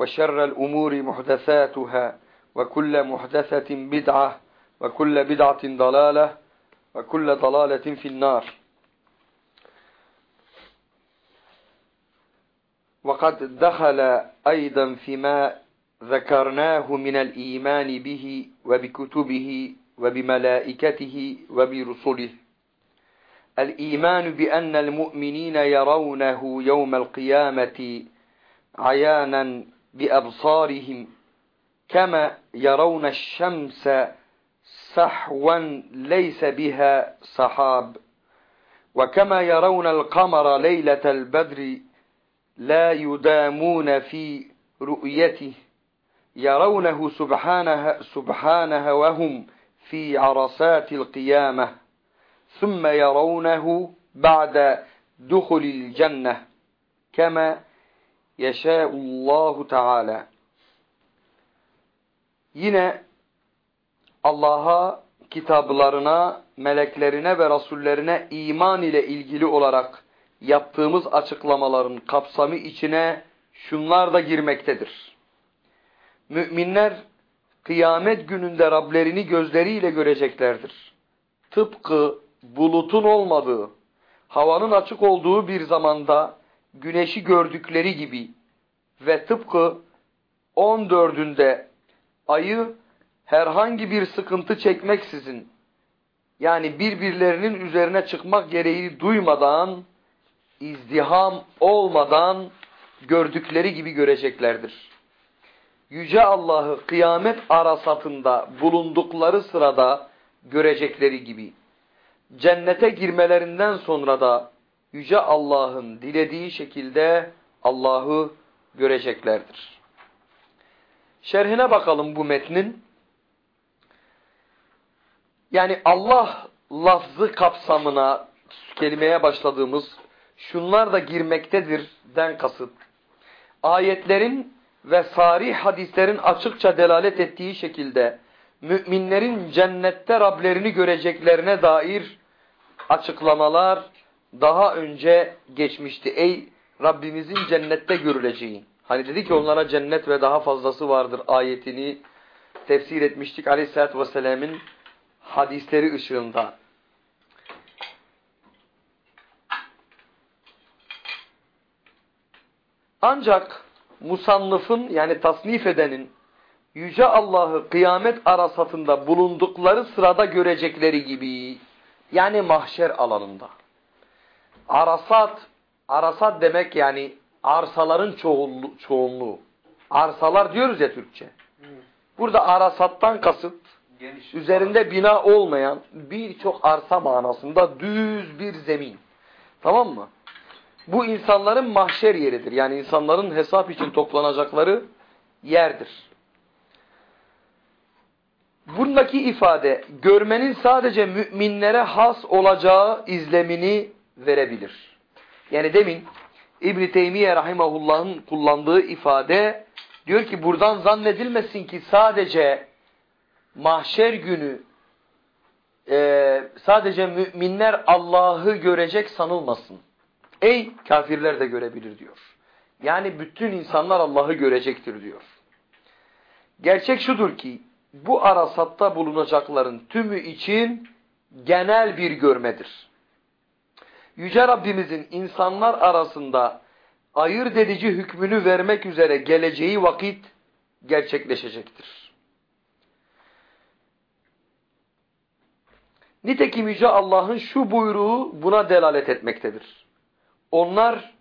وشر الأمور محدثاتها وكل محدثة بدعة وكل بدعة ضلالة وكل ضلالة في النار. وقد دخل أيضا فيما ذكرناه من الإيمان به وبكتبه وبملائكته وبرسله. الإيمان بأن المؤمنين يرونه يوم القيامة عيانا بأبصارهم كما يرون الشمس سحوا ليس بها سحاب. وكما يرون القمر ليلة البدر لا يدامون في رؤيته يرونه سبحانه, سبحانه وهم في عرصات القيامة ثم يرونه بعد دخل الجنة كما yeşâullahu teâlâ. Yine Allah'a, kitaplarına, meleklerine ve rasullerine iman ile ilgili olarak yaptığımız açıklamaların kapsamı içine şunlar da girmektedir. Müminler kıyamet gününde Rablerini gözleriyle göreceklerdir. Tıpkı bulutun olmadığı, havanın açık olduğu bir zamanda güneşi gördükleri gibi ve tıpkı 14'ünde ayı herhangi bir sıkıntı çekmeksizin yani birbirlerinin üzerine çıkmak gereği duymadan izdiham olmadan gördükleri gibi göreceklerdir. Yüce Allah'ı kıyamet arasatında bulundukları sırada görecekleri gibi. Cennete girmelerinden sonra da Yüce Allah'ın dilediği şekilde Allah'ı göreceklerdir. Şerhine bakalım bu metnin. Yani Allah lafzı kapsamına kelimeye başladığımız şunlar da girmektedir den kasıt. Ayetlerin ve sarih hadislerin açıkça delalet ettiği şekilde müminlerin cennette Rablerini göreceklerine dair açıklamalar daha önce geçmişti. Ey Rabbimizin cennette görüleceği. Hani dedi ki onlara cennet ve daha fazlası vardır ayetini tefsir etmiştik Aleyhisselatü Vesselam'ın hadisleri ışığında. Ancak musannıfın yani tasnif edenin Yüce Allah'ı kıyamet arasatında bulundukları sırada görecekleri gibi yani mahşer alanında. Arasat, arasat demek yani arsaların çoğunluğu. çoğunluğu. Arsalar diyoruz ya Türkçe. Burada arasattan kasıt Geniş. üzerinde bina olmayan birçok arsa manasında düz bir zemin. Tamam mı? Bu insanların mahşer yeridir. Yani insanların hesap için toplanacakları yerdir. Bundaki ifade görmenin sadece müminlere has olacağı izlemini verebilir. Yani demin İbn-i Teymiye Rahimahullah'ın kullandığı ifade diyor ki buradan zannedilmesin ki sadece mahşer günü e, sadece müminler Allah'ı görecek sanılmasın. Ey kafirler de görebilir diyor. Yani bütün insanlar Allah'ı görecektir diyor. Gerçek şudur ki bu arasatta bulunacakların tümü için genel bir görmedir. Yüce Rabbimizin insanlar arasında ayırt edici hükmünü vermek üzere geleceği vakit gerçekleşecektir. Nitekim Yüce Allah'ın şu buyruğu buna delalet etmektedir. Onlar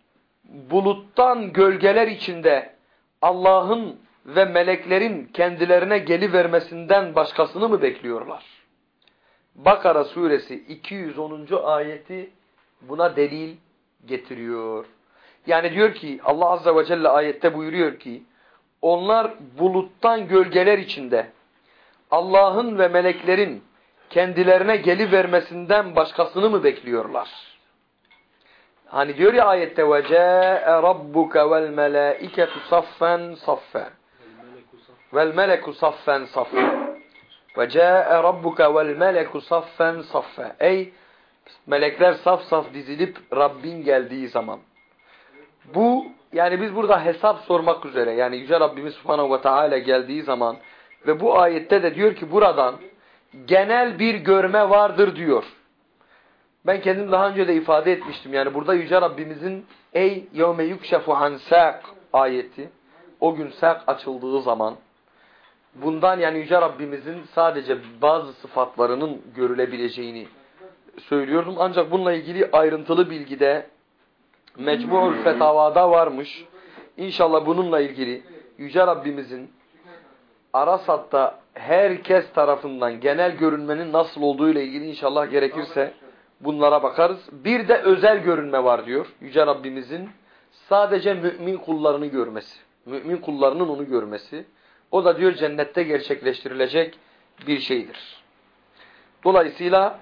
buluttan gölgeler içinde Allah'ın ve meleklerin kendilerine gelivermesinden başkasını mı bekliyorlar? Bakara suresi 210. ayeti buna delil getiriyor. Yani diyor ki Allah azze ve celle ayette buyuruyor ki onlar buluttan gölgeler içinde Allah'ın ve meleklerin kendilerine gelivermesinden başkasını mı bekliyorlar? Hani diyor ya ayette ve ca'e rabbuka vel melaiketu saffen saffa vel meleku saffen saffa ve ca'e rabbuka vel meleku saffen saffa ey melekler saf saf dizilip Rabbin geldiği zaman bu yani biz burada hesap sormak üzere yani Yüce Rabbimiz Subhanahu ve Teala geldiği zaman ve bu ayette de diyor ki buradan genel bir görme vardır diyor. Ben kendim daha önce de ifade etmiştim. Yani burada Yüce Rabbimizin ey yevme yukşefu an saq ayeti o gün sak açıldığı zaman bundan yani Yüce Rabbimizin sadece bazı sıfatlarının görülebileceğini söylüyordum. Ancak bununla ilgili ayrıntılı bilgide Mecmu'ul Fetavada varmış. İnşallah bununla ilgili Yüce Rabbimizin Arasat'ta herkes tarafından genel görünmenin nasıl olduğu ile ilgili inşallah gerekirse bunlara bakarız. Bir de özel görünme var diyor Yüce Rabbimizin sadece mümin kullarını görmesi. Mümin kullarının onu görmesi. O da diyor cennette gerçekleştirilecek bir şeydir. Dolayısıyla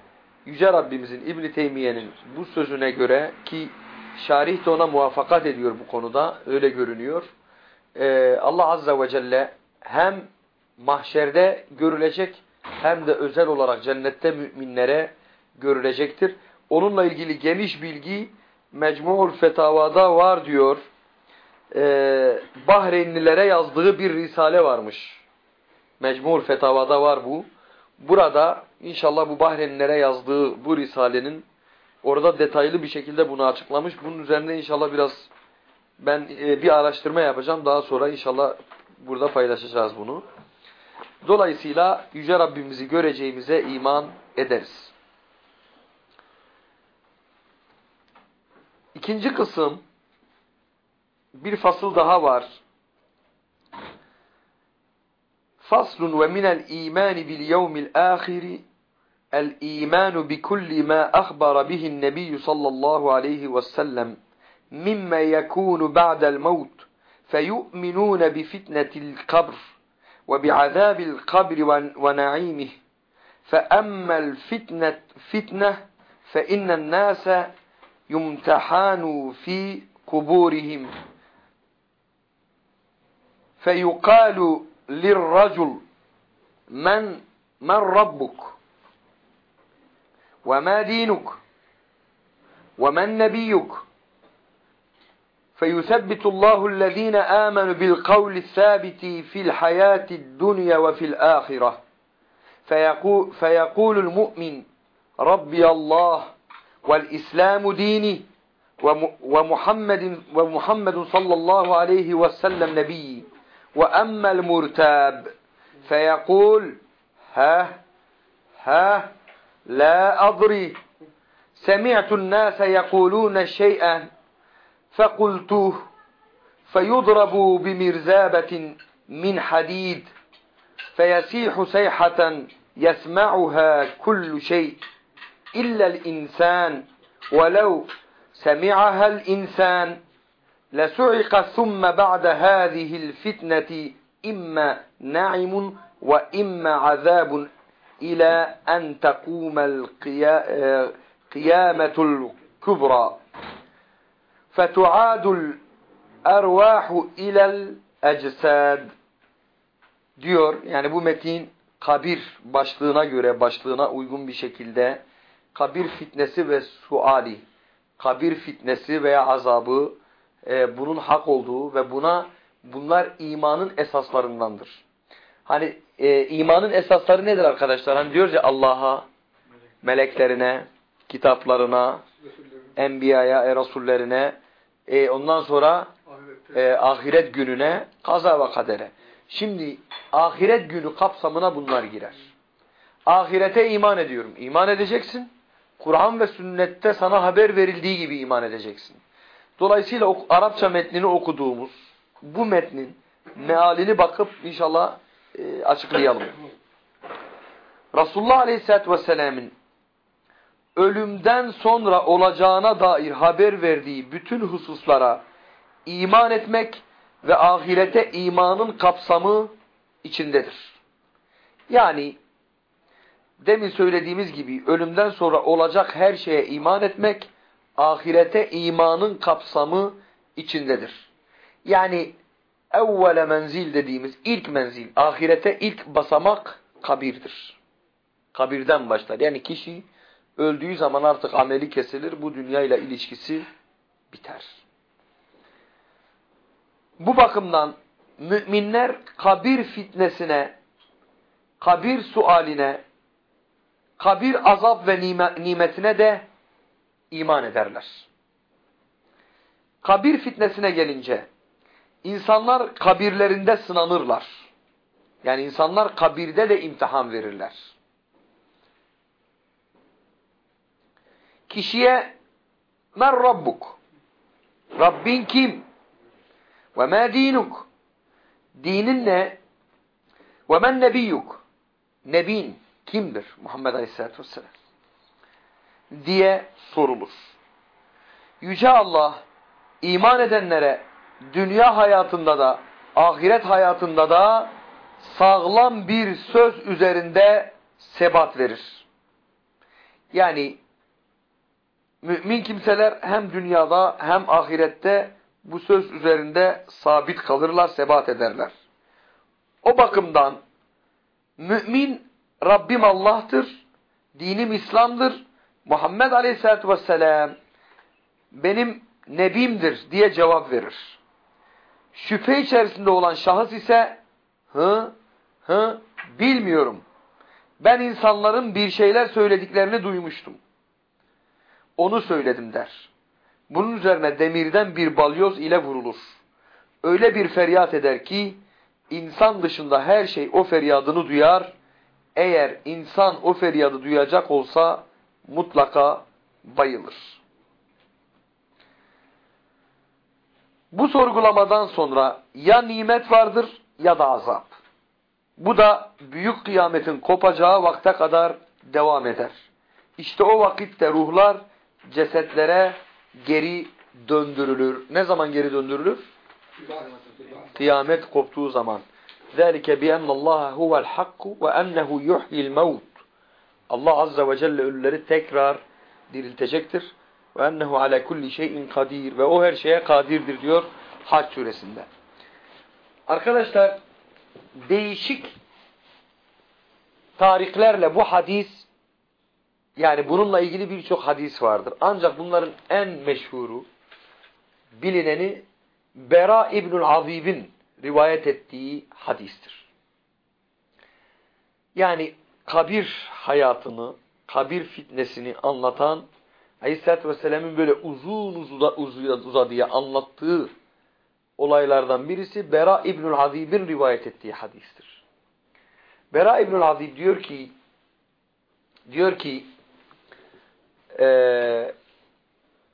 Yüce Rabbimizin İbn Teymiye'nin bu sözüne göre ki şarih de ona muvaffakat ediyor bu konuda öyle görünüyor. Ee, Allah Azze ve Celle hem mahşerde görülecek hem de özel olarak cennette müminlere görülecektir. Onunla ilgili geniş bilgi Mecmu'ul Fetavada var diyor. Ee, Bahreynlilere yazdığı bir risale varmış. Mecmu'ul Fetavada var bu. Burada inşallah bu Bahreynlilere yazdığı bu risalenin orada detaylı bir şekilde bunu açıklamış. Bunun üzerinde inşallah biraz ben e, bir araştırma yapacağım. Daha sonra inşallah burada paylaşacağız bunu. Dolayısıyla Yüce Rabbimizi göreceğimize iman ederiz. İkinci kısım bir fasıl daha var. Faslun ve minel imani bil yevmil ahiri الإيمان بكل ما أخبر به النبي صلى الله عليه وسلم مما يكون بعد الموت فيؤمنون بفتنة القبر وبعذاب القبر ونعيمه. فأما الفتنة فتنة فإن الناس يمتحان في قبورهم. فيقال للرجل من من ربك؟ وما دينك؟ ومن نبيك فيثبت الله الذين آمنوا بالقول الثابت في الحياة الدنيا وفي الآخرة. فيقول, فيقول المؤمن ربي الله والإسلام ديني ومحمد, ومحمد صلى الله عليه وسلم نبي وأما المرتاب فيقول ها ها لا أضري. سمعت الناس يقولون شيئا فقلت فيضرب بمرزابة من حديد فيسيح سيحة يسمعها كل شيء إلا الإنسان. ولو سمعها الإنسان لسعق ثم بعد هذه الفتنة إما نعم وإما عذاب إلى أن تقوم القيامة الكبرى fetuadul ervahu ilel eczad diyor. Yani bu metin kabir başlığına göre başlığına uygun bir şekilde kabir fitnesi ve suali, kabir fitnesi veya azabı e, bunun hak olduğu ve buna bunlar imanın esaslarındandır. Hani e, imanın esasları nedir arkadaşlar? Hani diyoruz ya Allah'a, meleklerine, kitaplarına, enbiyaya, e, rasullerine, e, ondan sonra e, ahiret gününe, kaza ve kadere. Şimdi ahiret günü kapsamına bunlar girer. Ahirete iman ediyorum. İman edeceksin. Kur'an ve sünnette sana haber verildiği gibi iman edeceksin. Dolayısıyla Arapça metnini okuduğumuz bu metnin mealini bakıp inşallah e, açıklayalım. Resulullah Aleyhisselatü Vesselam'ın ölümden sonra olacağına dair haber verdiği bütün hususlara iman etmek ve ahirete imanın kapsamı içindedir. Yani demin söylediğimiz gibi ölümden sonra olacak her şeye iman etmek ahirete imanın kapsamı içindedir. Yani evvele menzil dediğimiz ilk menzil, ahirete ilk basamak kabirdir. Kabirden başlar. Yani kişi öldüğü zaman artık ameli kesilir, bu dünyayla ilişkisi biter. Bu bakımdan müminler kabir fitnesine, kabir sualine, kabir azap ve nimetine de iman ederler. Kabir fitnesine gelince insanlar kabirlerinde sınanırlar. Yani insanlar kabirde de imtihan verirler. Kişiye men rabbuk? Rabbin kim? Ve ma dinuk? Dinin ne? Ve men nebiyyuk? Nebin kimdir? Muhammed Aleyhisselatü Vesselam. Diye sorulur. Yüce Allah iman edenlere dünya hayatında da ahiret hayatında da sağlam bir söz üzerinde sebat verir. Yani mümin kimseler hem dünyada hem ahirette bu söz üzerinde sabit kalırlar, sebat ederler. O bakımdan mümin Rabbim Allah'tır, dinim İslam'dır, Muhammed Aleyhisselatü Vesselam benim nebimdir diye cevap verir. Şüphe içerisinde olan şahıs ise hı hı bilmiyorum. Ben insanların bir şeyler söylediklerini duymuştum. Onu söyledim der. Bunun üzerine demirden bir balyoz ile vurulur. Öyle bir feryat eder ki insan dışında her şey o feryadını duyar. Eğer insan o feryadı duyacak olsa mutlaka bayılır. Bu sorgulamadan sonra ya nimet vardır ya da azap. Bu da büyük kıyametin kopacağı vakte kadar devam eder. İşte o vakitte ruhlar cesetlere geri döndürülür. Ne zaman geri döndürülür? Kıyamet koptuğu zaman. ذَٰلِكَ بِأَنَّ اللّٰهَ هُوَ الْحَقُّ وَأَنَّهُ يُحْيِ الْمَوْتِ Allah Azze ve Celle ölüleri tekrar diriltecektir. ve ennehu ala kulli şeyin kadir ve o her şeye kadirdir diyor Hac suresinde. Arkadaşlar değişik tarihlerle bu hadis yani bununla ilgili birçok hadis vardır. Ancak bunların en meşhuru bilineni Bera İbnül Azib'in rivayet ettiği hadistir. Yani kabir hayatını, kabir fitnesini anlatan Aleyhisselatü Vesselam'ın böyle uzun uzun uzadıya anlattığı olaylardan birisi Bera İbnül Azib'in rivayet ettiği hadistir. Bera İbnül Azib diyor ki diyor ki e,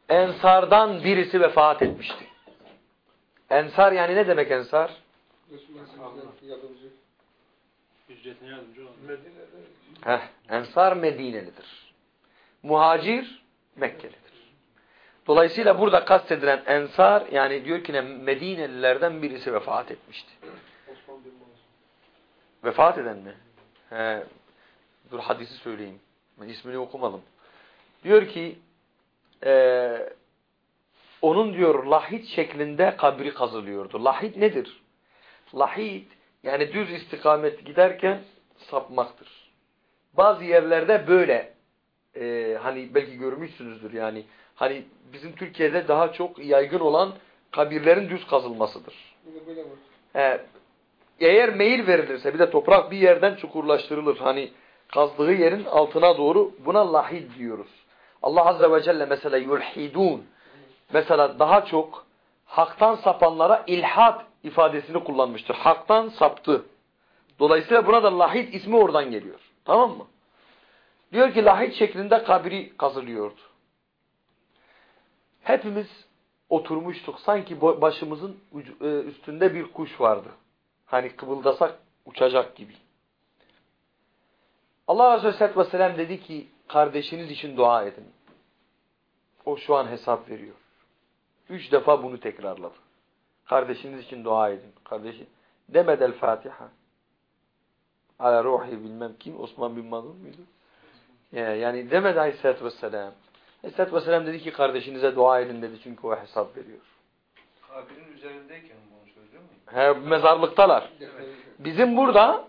Ensardan birisi vefat etmişti. Ensar yani ne demek Ensar? Heh, Ensar Medinelidir. Muhacir Mekkelidir. Dolayısıyla burada kastedilen Ensar yani diyor ki ne Medinelilerden birisi vefat etmişti. Vefat eden mi? He, dur hadisi söyleyeyim. Ben ismini okumadım. Diyor ki e, onun diyor lahit şeklinde kabri kazılıyordu. Lahit nedir? Lahit yani düz istikamet giderken sapmaktır. Bazı yerlerde böyle e, hani belki görmüşsünüzdür yani hani bizim Türkiye'de daha çok yaygın olan kabirlerin düz kazılmasıdır. E, eğer meyil verilirse bir de toprak bir yerden çukurlaştırılır. Hani kazdığı yerin altına doğru buna lahid diyoruz. Allah Azze ve Celle mesela yulhidun mesela daha çok haktan sapanlara ilhat ifadesini kullanmıştır. Haktan saptı. Dolayısıyla buna da lahid ismi oradan geliyor. Tamam mı? Diyor ki lahid şeklinde kabri kazılıyordu. Hepimiz oturmuştuk. Sanki başımızın e, üstünde bir kuş vardı. Hani kıvıldasak uçacak gibi. Allah Resulü Aleyhisselatü Vesselam dedi ki kardeşiniz için dua edin. O şu an hesap veriyor. Üç defa bunu tekrarladı. Kardeşiniz için dua edin. Kardeşi demedel Fatiha. Ala ruhi bilmem kim Osman bin Mazun muydu? Yani demedi Aleyhisselatü Vesselam. Aleyhisselatü Vesselam dedi ki kardeşinize dua edin dedi çünkü o hesap veriyor. Kabirin üzerindeyken bunu söylüyor mu? He, mezarlıktalar. Bizim burada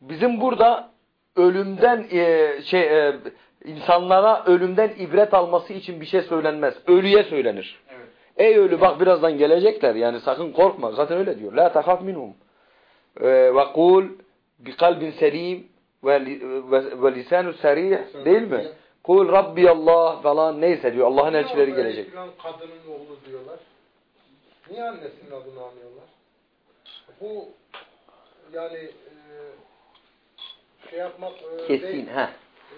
bizim burada ölümden e, şey e, insanlara ölümden ibret alması için bir şey söylenmez. Ölüye söylenir. Evet. Ey ölü bak birazdan gelecekler yani sakın korkma. Zaten öyle diyor. La tahaf minhum. E, ve kul bi kalbin selim ve, lisanu sarih değil mi? Kul Rabbi Allah falan neyse diyor. Allah'ın elçileri gelecek. Kadının oğlu diyorlar. Niye annesinin adını anıyorlar? Bu yani e, şey yapmak e, Kesin değil. ha.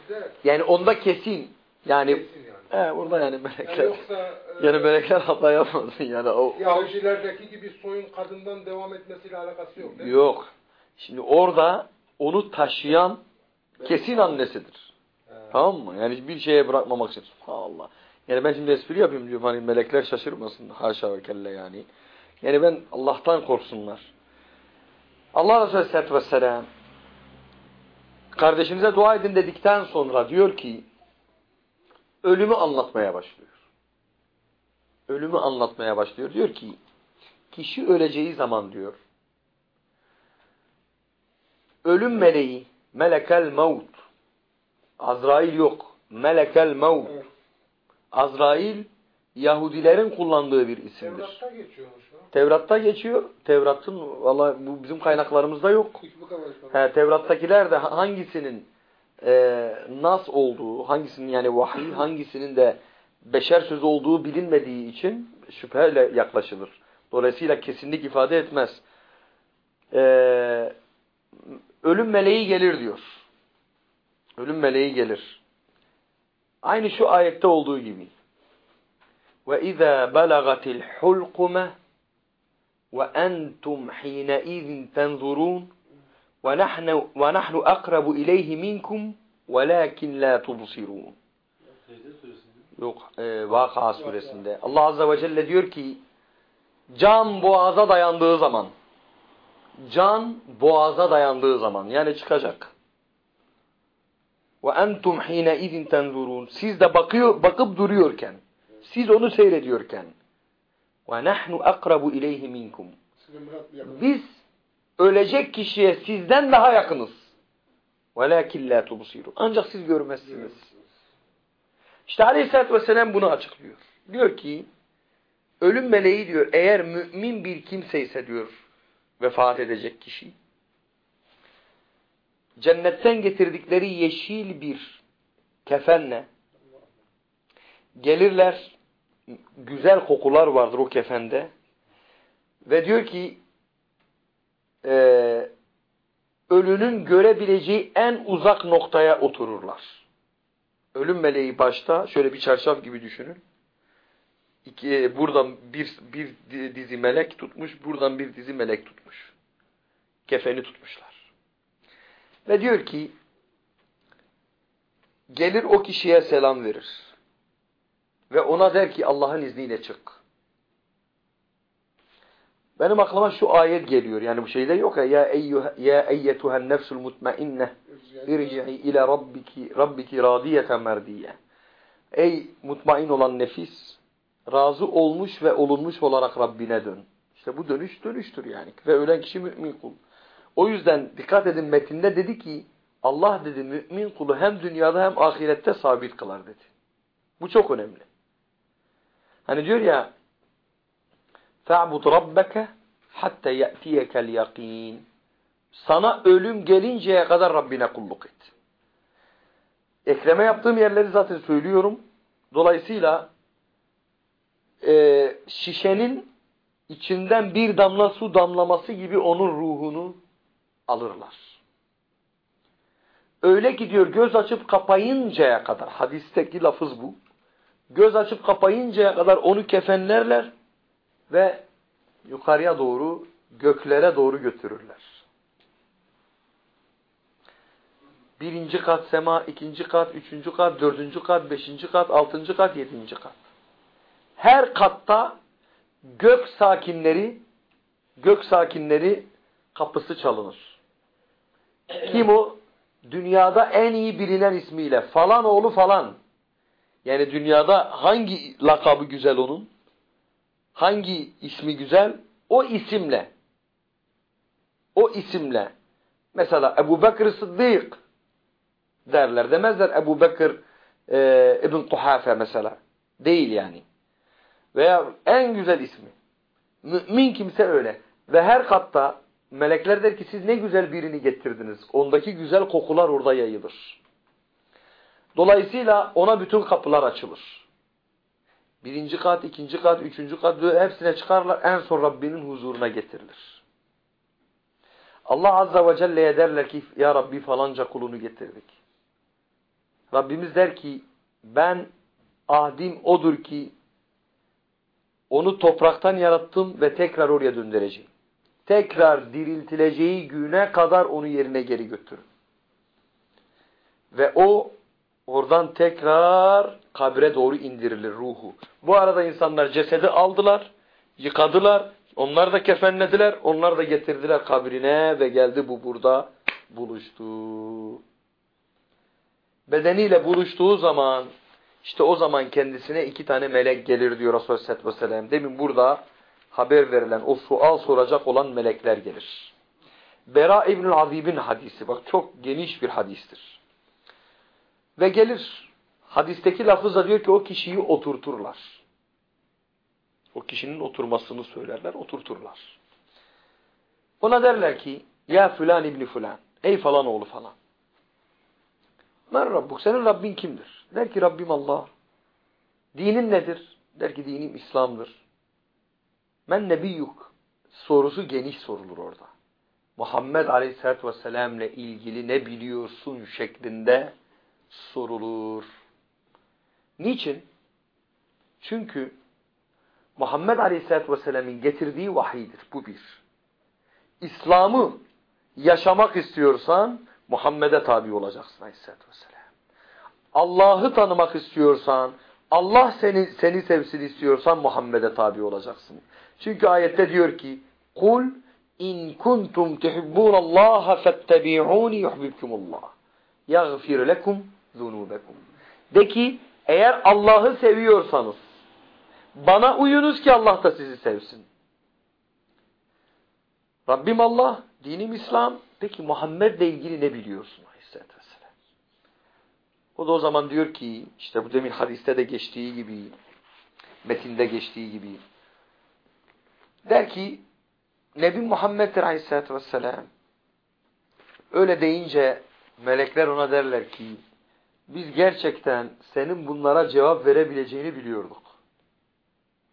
De, Yani onda kesin. Yani kesin yani. he, orada yani Yani melekler. yoksa e, Yani melekler hata yapmasın yani. O, Yahudilerdeki gibi soyun kadından devam etmesiyle alakası yok değil mi? yok. Şimdi orada onu taşıyan kesin annesidir. He. Tamam mı? Yani bir şeye bırakmamak için. Allah. Yani ben şimdi espri yapayım diyorum hani melekler şaşırmasın. Haşa ve kelle yani. Yani ben Allah'tan korksunlar. Allah Resulü Aleyhisselatü Vesselam kardeşinize dua edin dedikten sonra diyor ki ölümü anlatmaya başlıyor. Ölümü anlatmaya başlıyor. Diyor ki kişi öleceği zaman diyor ölüm meleği melekel mevt Azrail yok. Melekel mevt. Evet. Azrail Yahudilerin kullandığı bir isimdir. Tevrat'ta geçiyormuş. Tevrat'ta geçiyor. Tevrat'ın valla bu bizim kaynaklarımızda yok. He, Tevrat'takiler de hangisinin e, nas olduğu, hangisinin yani vahiy, hangisinin de beşer sözü olduğu bilinmediği için şüpheyle yaklaşılır. Dolayısıyla kesinlik ifade etmez. E, ölüm meleği gelir diyor. Ölüm meleği gelir. Aynı şu ayette olduğu gibi. Ve izâ belagatil hulkume ve entum hîne izin tenzurûn ve nahnu ve nahnu akrabu. Yok, e, Vaka suresinde. Allah Azze ve Celle diyor ki, can boğaza dayandığı zaman, can boğaza dayandığı zaman, yani çıkacak. Ve entum hine izin tenzurun. Siz de bakıyor, bakıp duruyorken, siz onu seyrediyorken, ve nahnu akrabu ileyhi minkum. Biz ölecek kişiye sizden daha yakınız. Velakin la tubsirun. Ancak siz görmezsiniz. İşte Aleyhisselatü Vesselam bunu açıklıyor. Diyor ki, ölüm meleği diyor, eğer mümin bir kimse ise diyor, vefat edecek kişi, cennetten getirdikleri yeşil bir kefenle gelirler, güzel kokular vardır o kefende ve diyor ki e, ölünün görebileceği en uzak noktaya otururlar. Ölüm meleği başta şöyle bir çarşaf gibi düşünün. İki, buradan bir, bir dizi melek tutmuş, buradan bir dizi melek tutmuş. Kefeni tutmuşlar. Ve diyor ki gelir o kişiye selam verir. Ve ona der ki Allah'ın izniyle çık. Benim aklıma şu ayet geliyor. Yani bu şeyde yok ya ya eyyuha ya eyyetuhen nefsul mutmainne irci'i ila rabbiki rabbiki radiyeten merdiye. Ey mutmain olan nefis razı olmuş ve olunmuş olarak Rabbine dön. İşte bu dönüş dönüştür yani. Ve ölen kişi mümin kul. O yüzden dikkat edin metinde dedi ki Allah dedi mümin kulu hem dünyada hem ahirette sabit kılar dedi. Bu çok önemli. Hani diyor ya فَعْبُدْ رَبَّكَ حَتَّى يَأْتِيَكَ الْيَقِينَ Sana ölüm gelinceye kadar Rabbine kulluk et. Ekreme yaptığım yerleri zaten söylüyorum. Dolayısıyla e, şişenin içinden bir damla su damlaması gibi onun ruhunu alırlar. Öyle gidiyor göz açıp kapayıncaya kadar. Hadisteki lafız bu. Göz açıp kapayıncaya kadar onu kefenlerler ve yukarıya doğru göklere doğru götürürler. Birinci kat sema, ikinci kat, üçüncü kat, dördüncü kat, beşinci kat, altıncı kat, yedinci kat. Her katta gök sakinleri gök sakinleri kapısı çalınır. Kim o? Dünyada en iyi bilinen ismiyle falan oğlu falan. Yani dünyada hangi lakabı güzel onun? Hangi ismi güzel? O isimle. O isimle. Mesela Ebu Bekir Sıddık derler. Demezler Ebu Bekir e, İbn Kuhafe mesela. Değil yani. Veya en güzel ismi. Mümin kimse öyle. Ve her katta melekler der ki siz ne güzel birini getirdiniz. Ondaki güzel kokular orada yayılır. Dolayısıyla ona bütün kapılar açılır. Birinci kat, ikinci kat, üçüncü kat hepsine çıkarlar. En son Rabbinin huzuruna getirilir. Allah Azza ve Celle'ye derler ki ya Rabbi falanca kulunu getirdik. Rabbimiz der ki ben ahdim odur ki onu topraktan yarattım ve tekrar oraya döndüreceğim. Tekrar diriltileceği güne kadar onu yerine geri götürün. Ve o oradan tekrar kabre doğru indirilir ruhu. Bu arada insanlar cesedi aldılar, yıkadılar, onlar da kefenlediler, onlar da getirdiler kabrine ve geldi bu burada buluştu. Bedeniyle buluştuğu zaman işte o zaman kendisine iki tane melek gelir diyor Resulullah Aleyhisselatü Vesselam. Demin burada haber verilen o sual soracak olan melekler gelir. Bera İbnül Azib'in hadisi. Bak çok geniş bir hadistir. Ve gelir. Hadisteki lafızda diyor ki o kişiyi oturturlar. O kişinin oturmasını söylerler, oturturlar. Ona derler ki ya filan ibni filan. Ey falan oğlu falan. Men Rabbuk. Senin Rabbin kimdir? Der ki Rabbim Allah. Dinin nedir? Der ki dinim İslam'dır. Men nebiyyuk. Sorusu geniş sorulur orada. Muhammed Aleyhisselatü Vesselam ile ilgili ne biliyorsun şeklinde sorulur. Niçin? Çünkü Muhammed Aleyhisselatü Vesselam'ın getirdiği vahidir. Bu bir. İslam'ı yaşamak istiyorsan Muhammed'e tabi olacaksın Aleyhisselatü Vesselam. Allah'ı tanımak istiyorsan, Allah seni seni sevsin istiyorsan Muhammed'e tabi olacaksın. Çünkü ayette diyor ki: "Kul in kuntum tuhibbunallaha fattabi'uni yuhibbukumullah. Yaghfir lekum zunubekum." De ki eğer Allah'ı seviyorsanız bana uyunuz ki Allah da sizi sevsin. Rabbim Allah, dinim İslam. Peki Muhammed'le ilgili ne biliyorsun? Aleyhisselatü. O da o zaman diyor ki, işte bu demin hadiste de geçtiği gibi, metinde geçtiği gibi, der ki, Nebi Muhammed'dir Aleyhisselatü Vesselam. Öyle deyince melekler ona derler ki, biz gerçekten senin bunlara cevap verebileceğini biliyorduk.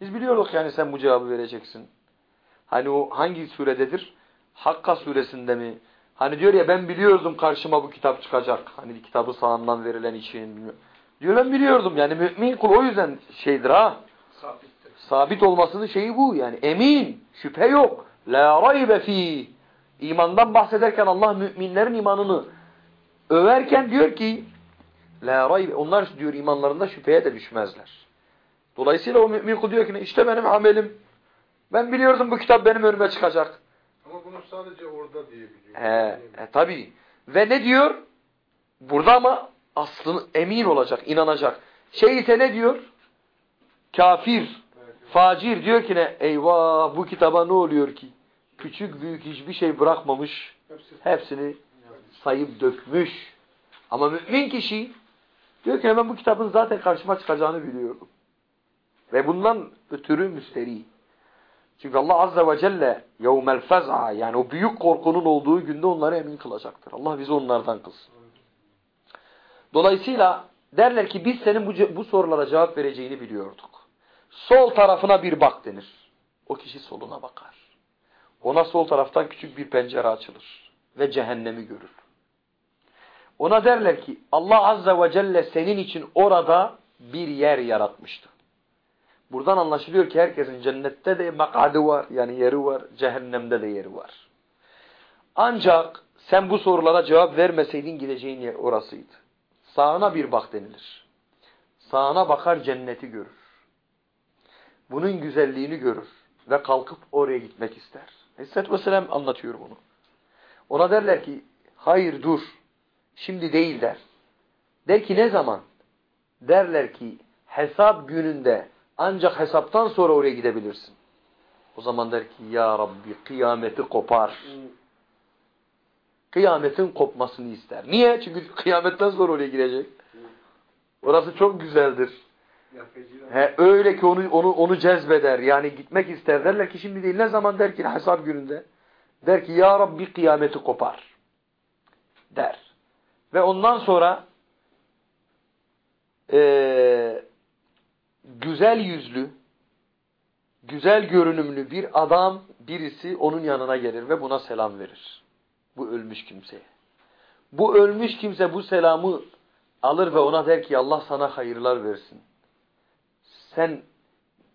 Biz biliyorduk yani sen bu cevabı vereceksin. Hani o hangi surededir? Hakka suresinde mi? Hani diyor ya ben biliyordum karşıma bu kitap çıkacak. Hani kitabı sağından verilen için. Diyor ben biliyordum yani mümin kul o yüzden şeydir ha. Sabittir. Sabit olmasının şeyi bu yani emin, şüphe yok. La raybe fi. İmandan bahsederken Allah müminlerin imanını överken diyor ki La raybe. Onlar diyor imanlarında şüpheye de düşmezler. Dolayısıyla o mümin kul diyor ki işte benim amelim. Ben biliyordum bu kitap benim önüme çıkacak. Ama bunu sadece orada diyebiliyor. He, e, tabii. Ve ne diyor? Burada ama aslını emin olacak, inanacak. Şey ise ne diyor? Kafir, facir diyor ki ne? Eyvah bu kitaba ne oluyor ki? Küçük büyük hiçbir şey bırakmamış. Hepsini sayıp dökmüş. Ama mümin kişi diyor ki ben bu kitabın zaten karşıma çıkacağını biliyorum. Ve bundan ötürü müsteri. Çünkü Allah Azze ve Celle yevmel fez'a yani o büyük korkunun olduğu günde onları emin kılacaktır. Allah bizi onlardan kılsın. Dolayısıyla derler ki biz senin bu, bu sorulara cevap vereceğini biliyorduk. Sol tarafına bir bak denir. O kişi soluna bakar. Ona sol taraftan küçük bir pencere açılır. Ve cehennemi görür. Ona derler ki Allah Azze ve Celle senin için orada bir yer yaratmıştı. Buradan anlaşılıyor ki herkesin cennette de makadı var yani yeri var, cehennemde de yeri var. Ancak sen bu sorulara cevap vermeseydin gideceğin yer orasıydı. Sağına bir bak denilir. Sağına bakar cenneti görür. Bunun güzelliğini görür ve kalkıp oraya gitmek ister. Aleyhisselatü Vesselam anlatıyor bunu. Ona derler ki hayır dur şimdi değil der. Der ki ne zaman? Derler ki hesap gününde ancak hesaptan sonra oraya gidebilirsin. O zaman der ki ya Rabbi kıyameti kopar. Kıyametin kopmasını ister. Niye? Çünkü kıyametten sonra oraya girecek. Orası çok güzeldir. He, öyle ki onu onu onu cezbeder. Yani gitmek ister. Derler ki şimdi değil. Ne zaman der ki hesap gününde? Der ki ya Rabbi kıyameti kopar. Der. Ve ondan sonra e, güzel yüzlü, güzel görünümlü bir adam birisi onun yanına gelir ve buna selam verir. Bu ölmüş kimseye. Bu ölmüş kimse bu selamı alır ve ona der ki Allah sana hayırlar versin. Sen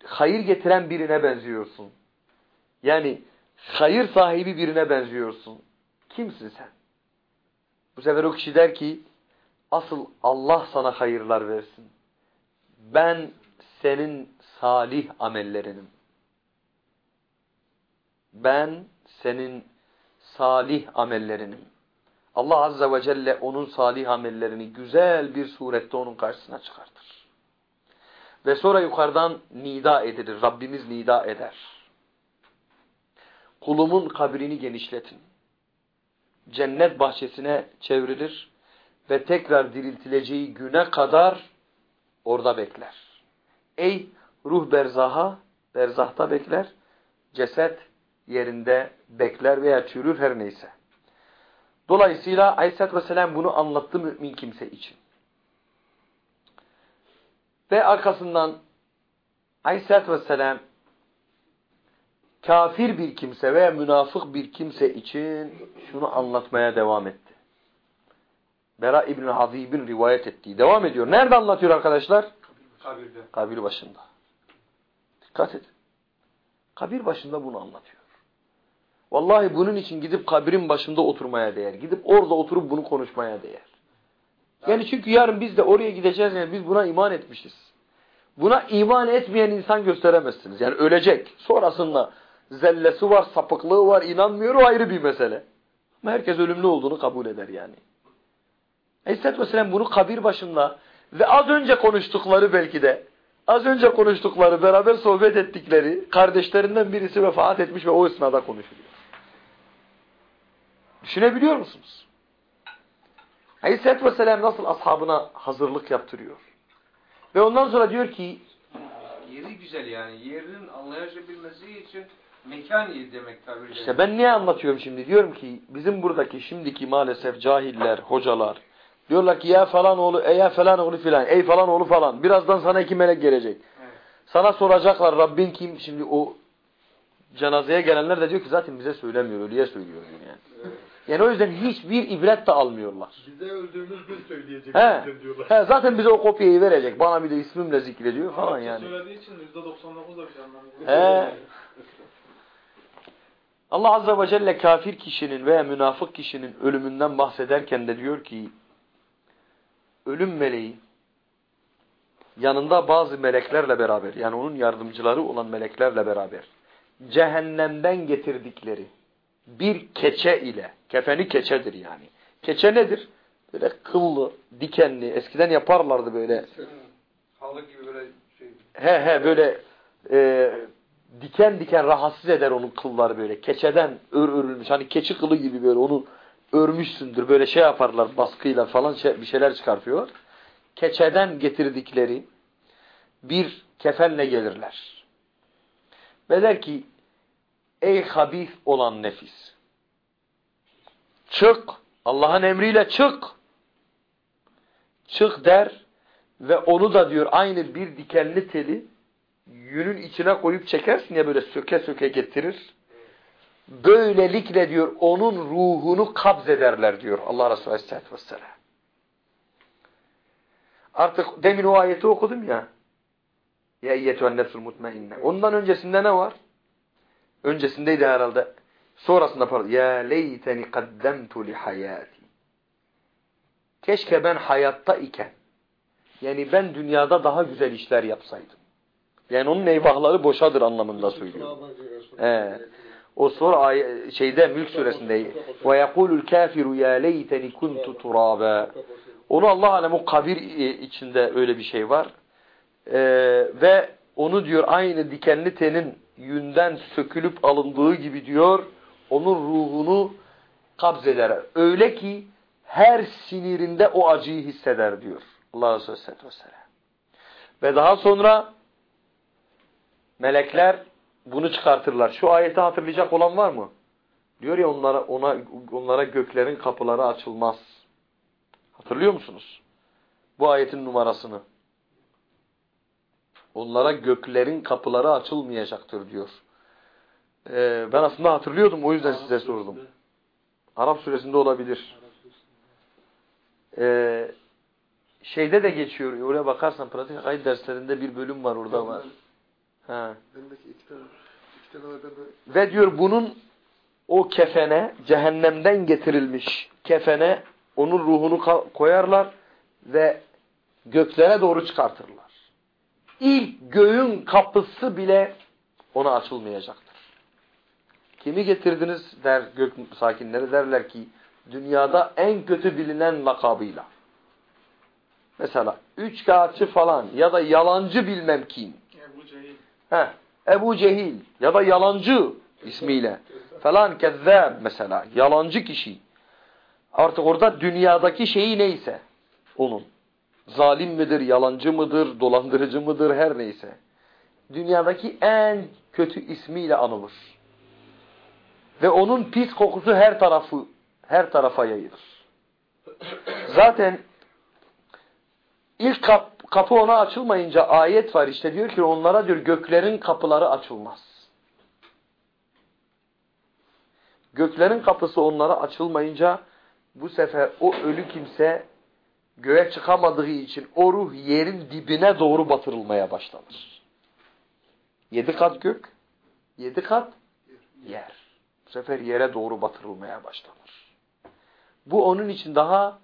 hayır getiren birine benziyorsun. Yani hayır sahibi birine benziyorsun. Kimsin sen? Bu sefer o kişi der ki asıl Allah sana hayırlar versin. Ben senin salih amellerinim. Ben senin salih amellerinim. Allah Azze ve Celle onun salih amellerini güzel bir surette onun karşısına çıkartır. Ve sonra yukarıdan nida edilir. Rabbimiz nida eder. Kulumun kabrini genişletin. Cennet bahçesine çevrilir ve tekrar diriltileceği güne kadar orada bekler. Ey ruh berzaha, berzahta bekler, ceset yerinde bekler veya çürür her neyse. Dolayısıyla Aleyhisselatü Vesselam bunu anlattı mümin kimse için. Ve arkasından Aleyhisselatü Vesselam kafir bir kimse veya münafık bir kimse için şunu anlatmaya devam etti. Bera İbn-i Hazib'in rivayet ettiği. Devam ediyor. Nerede anlatıyor arkadaşlar? Kabirde. Kabir başında. Dikkat et. Kabir başında bunu anlatıyor. Vallahi bunun için gidip kabirin başında oturmaya değer. Gidip orada oturup bunu konuşmaya değer. Yani çünkü yarın biz de oraya gideceğiz yani biz buna iman etmişiz. Buna iman etmeyen insan gösteremezsiniz. Yani ölecek. Sonrasında zellesi var, sapıklığı var, inanmıyor o ayrı bir mesele. Ama herkes ölümlü olduğunu kabul eder yani. Aleyhisselatü Vesselam bunu kabir başında ve az önce konuştukları belki de az önce konuştukları, beraber sohbet ettikleri kardeşlerinden birisi vefat etmiş ve o esnada konuşuluyor. Düşünebiliyor musunuz? Aleyhisselatü Vesselam nasıl ashabına hazırlık yaptırıyor? Ve ondan sonra diyor ki Yeri güzel yani. Yerinin anlaşabilmesi için mekan yeri demek tabiri işte ben niye anlatıyorum şimdi? Diyorum ki bizim buradaki şimdiki maalesef cahiller, hocalar diyorlar ki ya falan oğlu, e ya falan oğlu filan, ey falan oğlu falan. Birazdan sana iki melek gelecek. Evet. Sana soracaklar Rabbin kim? Şimdi o cenazeye gelenler de diyor ki zaten bize söylemiyor, ölüye söylüyor diyor yani. Yani o yüzden hiçbir ibret de almıyorlar. Bize öldüğümüz gün söyleyecek He, diyorlar. he, zaten bize o kopyayı verecek. Bana bir de ismimle zikrediyor falan yani. Söylediği için %99 da bir şey anlamıyor. He. Allah Azze ve Celle kafir kişinin veya münafık kişinin ölümünden bahsederken de diyor ki ölüm meleği yanında bazı meleklerle beraber yani onun yardımcıları olan meleklerle beraber cehennemden getirdikleri bir keçe ile kefeni keçedir yani. Keçe nedir? Böyle kıllı, dikenli eskiden yaparlardı böyle Halı gibi böyle şey. he he böyle e, diken diken rahatsız eder onun kılları böyle. Keçeden ör örülmüş. Hani keçi kılı gibi böyle onu örmüşsündür. Böyle şey yaparlar baskıyla falan şey, bir şeyler çıkartıyor. Keçeden getirdikleri bir kefenle gelirler. Ve der ki ey habis olan nefis çık Allah'ın emriyle çık çık der ve onu da diyor aynı bir dikenli teli yünün içine koyup çekersin ya böyle söke söke getirir. Böylelikle diyor onun ruhunu kabz ederler diyor Allah Resulü Aleyhisselatü Vesselam. Artık demin o ayeti okudum ya. Ya eyyetühen nefsul mutmainne. Ondan öncesinde ne var? Öncesindeydi herhalde. Sonrasında pardon. Ya leyteni kaddemtu li hayati. Keşke ben hayatta iken. Yani ben dünyada daha güzel işler yapsaydım. Yani onun eyvahları boşadır anlamında söylüyor. He. O sonra şeyde Mülk suresinde ve yekulul kafiru ya leyteni kuntu turaba. Onu Allah alem o kabir içinde öyle bir şey var. Ee, ve onu diyor aynı dikenli tenin yünden sökülüp alındığı gibi diyor onun ruhunu kabzeder. Öyle ki her sinirinde o acıyı hisseder diyor. Allah Resulü Aleyhisselatü Vesselam. Ve daha sonra melekler bunu çıkartırlar. Şu ayeti hatırlayacak olan var mı? Diyor ya onlara ona onlara göklerin kapıları açılmaz. Hatırlıyor musunuz? Bu ayetin numarasını. Onlara göklerin kapıları açılmayacaktır diyor. Ee, ben aslında hatırlıyordum o yüzden size sordum. Arap suresinde olabilir. Ee, şeyde de geçiyor. Oraya bakarsan pratik akayet derslerinde bir bölüm var orada var. Ha. Ve diyor bunun o kefene cehennemden getirilmiş kefene onun ruhunu koyarlar ve göklere doğru çıkartırlar. İlk göğün kapısı bile ona açılmayacaktır. Kimi getirdiniz der gök sakinleri derler ki dünyada en kötü bilinen lakabıyla. Mesela üç kağıtçı falan ya da yalancı bilmem kim. Heh, Ebu Cehil ya da yalancı ismiyle falan kezzab mesela yalancı kişi. Artık orada dünyadaki şeyi neyse onun. Zalim midir, yalancı mıdır, dolandırıcı mıdır her neyse. Dünyadaki en kötü ismiyle anılır. Ve onun pis kokusu her tarafı her tarafa yayılır. Zaten ilk kapı ona açılmayınca ayet var işte diyor ki onlara diyor göklerin kapıları açılmaz. Göklerin kapısı onlara açılmayınca bu sefer o ölü kimse göğe çıkamadığı için o ruh yerin dibine doğru batırılmaya başlanır. Yedi kat gök, yedi kat yer. Bu sefer yere doğru batırılmaya başlanır. Bu onun için daha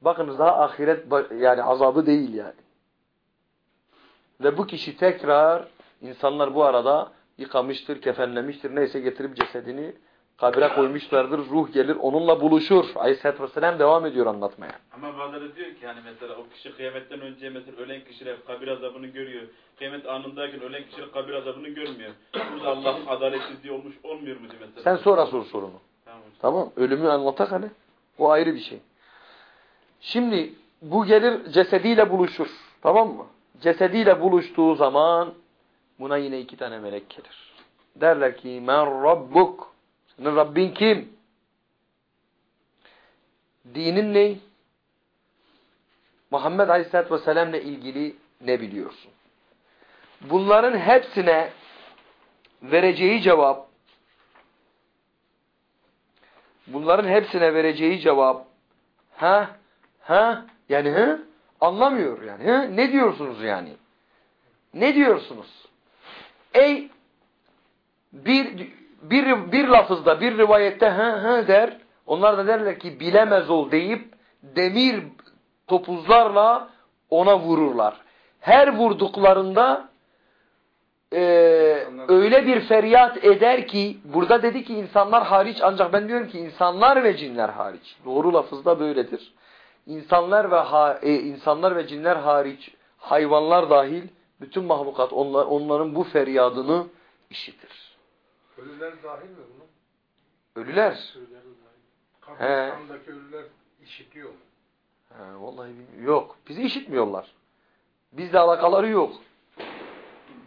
bakınız daha ahiret yani azabı değil yani. Ve bu kişi tekrar insanlar bu arada yıkamıştır, kefenlemiştir. Neyse getirip cesedini kabre koymuşlardır. Ruh gelir onunla buluşur. Aleyhisselatü Vesselam devam ediyor anlatmaya. Ama bazıları diyor ki hani mesela o kişi kıyametten önce mesela ölen kişiler kabir azabını görüyor. Kıyamet anındayken ölen kişiler kabir azabını görmüyor. Burada Allah'ın adaletsizliği olmuş olmuyor mu diyor mesela. Sen sonra sor sorunu. Tamam. Tamam. Ölümü anlatak hani. O ayrı bir şey. Şimdi bu gelir cesediyle buluşur. Tamam mı? Cesediyle buluştuğu zaman buna yine iki tane melek gelir. Derler ki men rabbuk. Senin Rabbin kim? Dinin ne? Muhammed Aleyhisselatü Vesselam'la ilgili ne biliyorsun? Bunların hepsine vereceği cevap bunların hepsine vereceği cevap ha ha yani ha anlamıyor yani. Ha ne diyorsunuz yani? Ne diyorsunuz? Ey bir bir bir lafızda bir rivayette ha ha der. Onlar da derler ki bilemez ol deyip demir topuzlarla ona vururlar. Her vurduklarında e, öyle bir feryat eder ki burada dedi ki insanlar hariç ancak ben diyorum ki insanlar ve cinler hariç. Doğru lafızda böyledir. İnsanlar ve ha, e, insanlar ve cinler hariç hayvanlar dahil bütün mahlukat onlar, onların bu feryadını işitir. Ölüler dahil mi buna? Ölüler. Kabristan'daki ölüler işitiyor mu? He, vallahi bilmiyorum. Yok. Bizi işitmiyorlar. Bizle alakaları yok.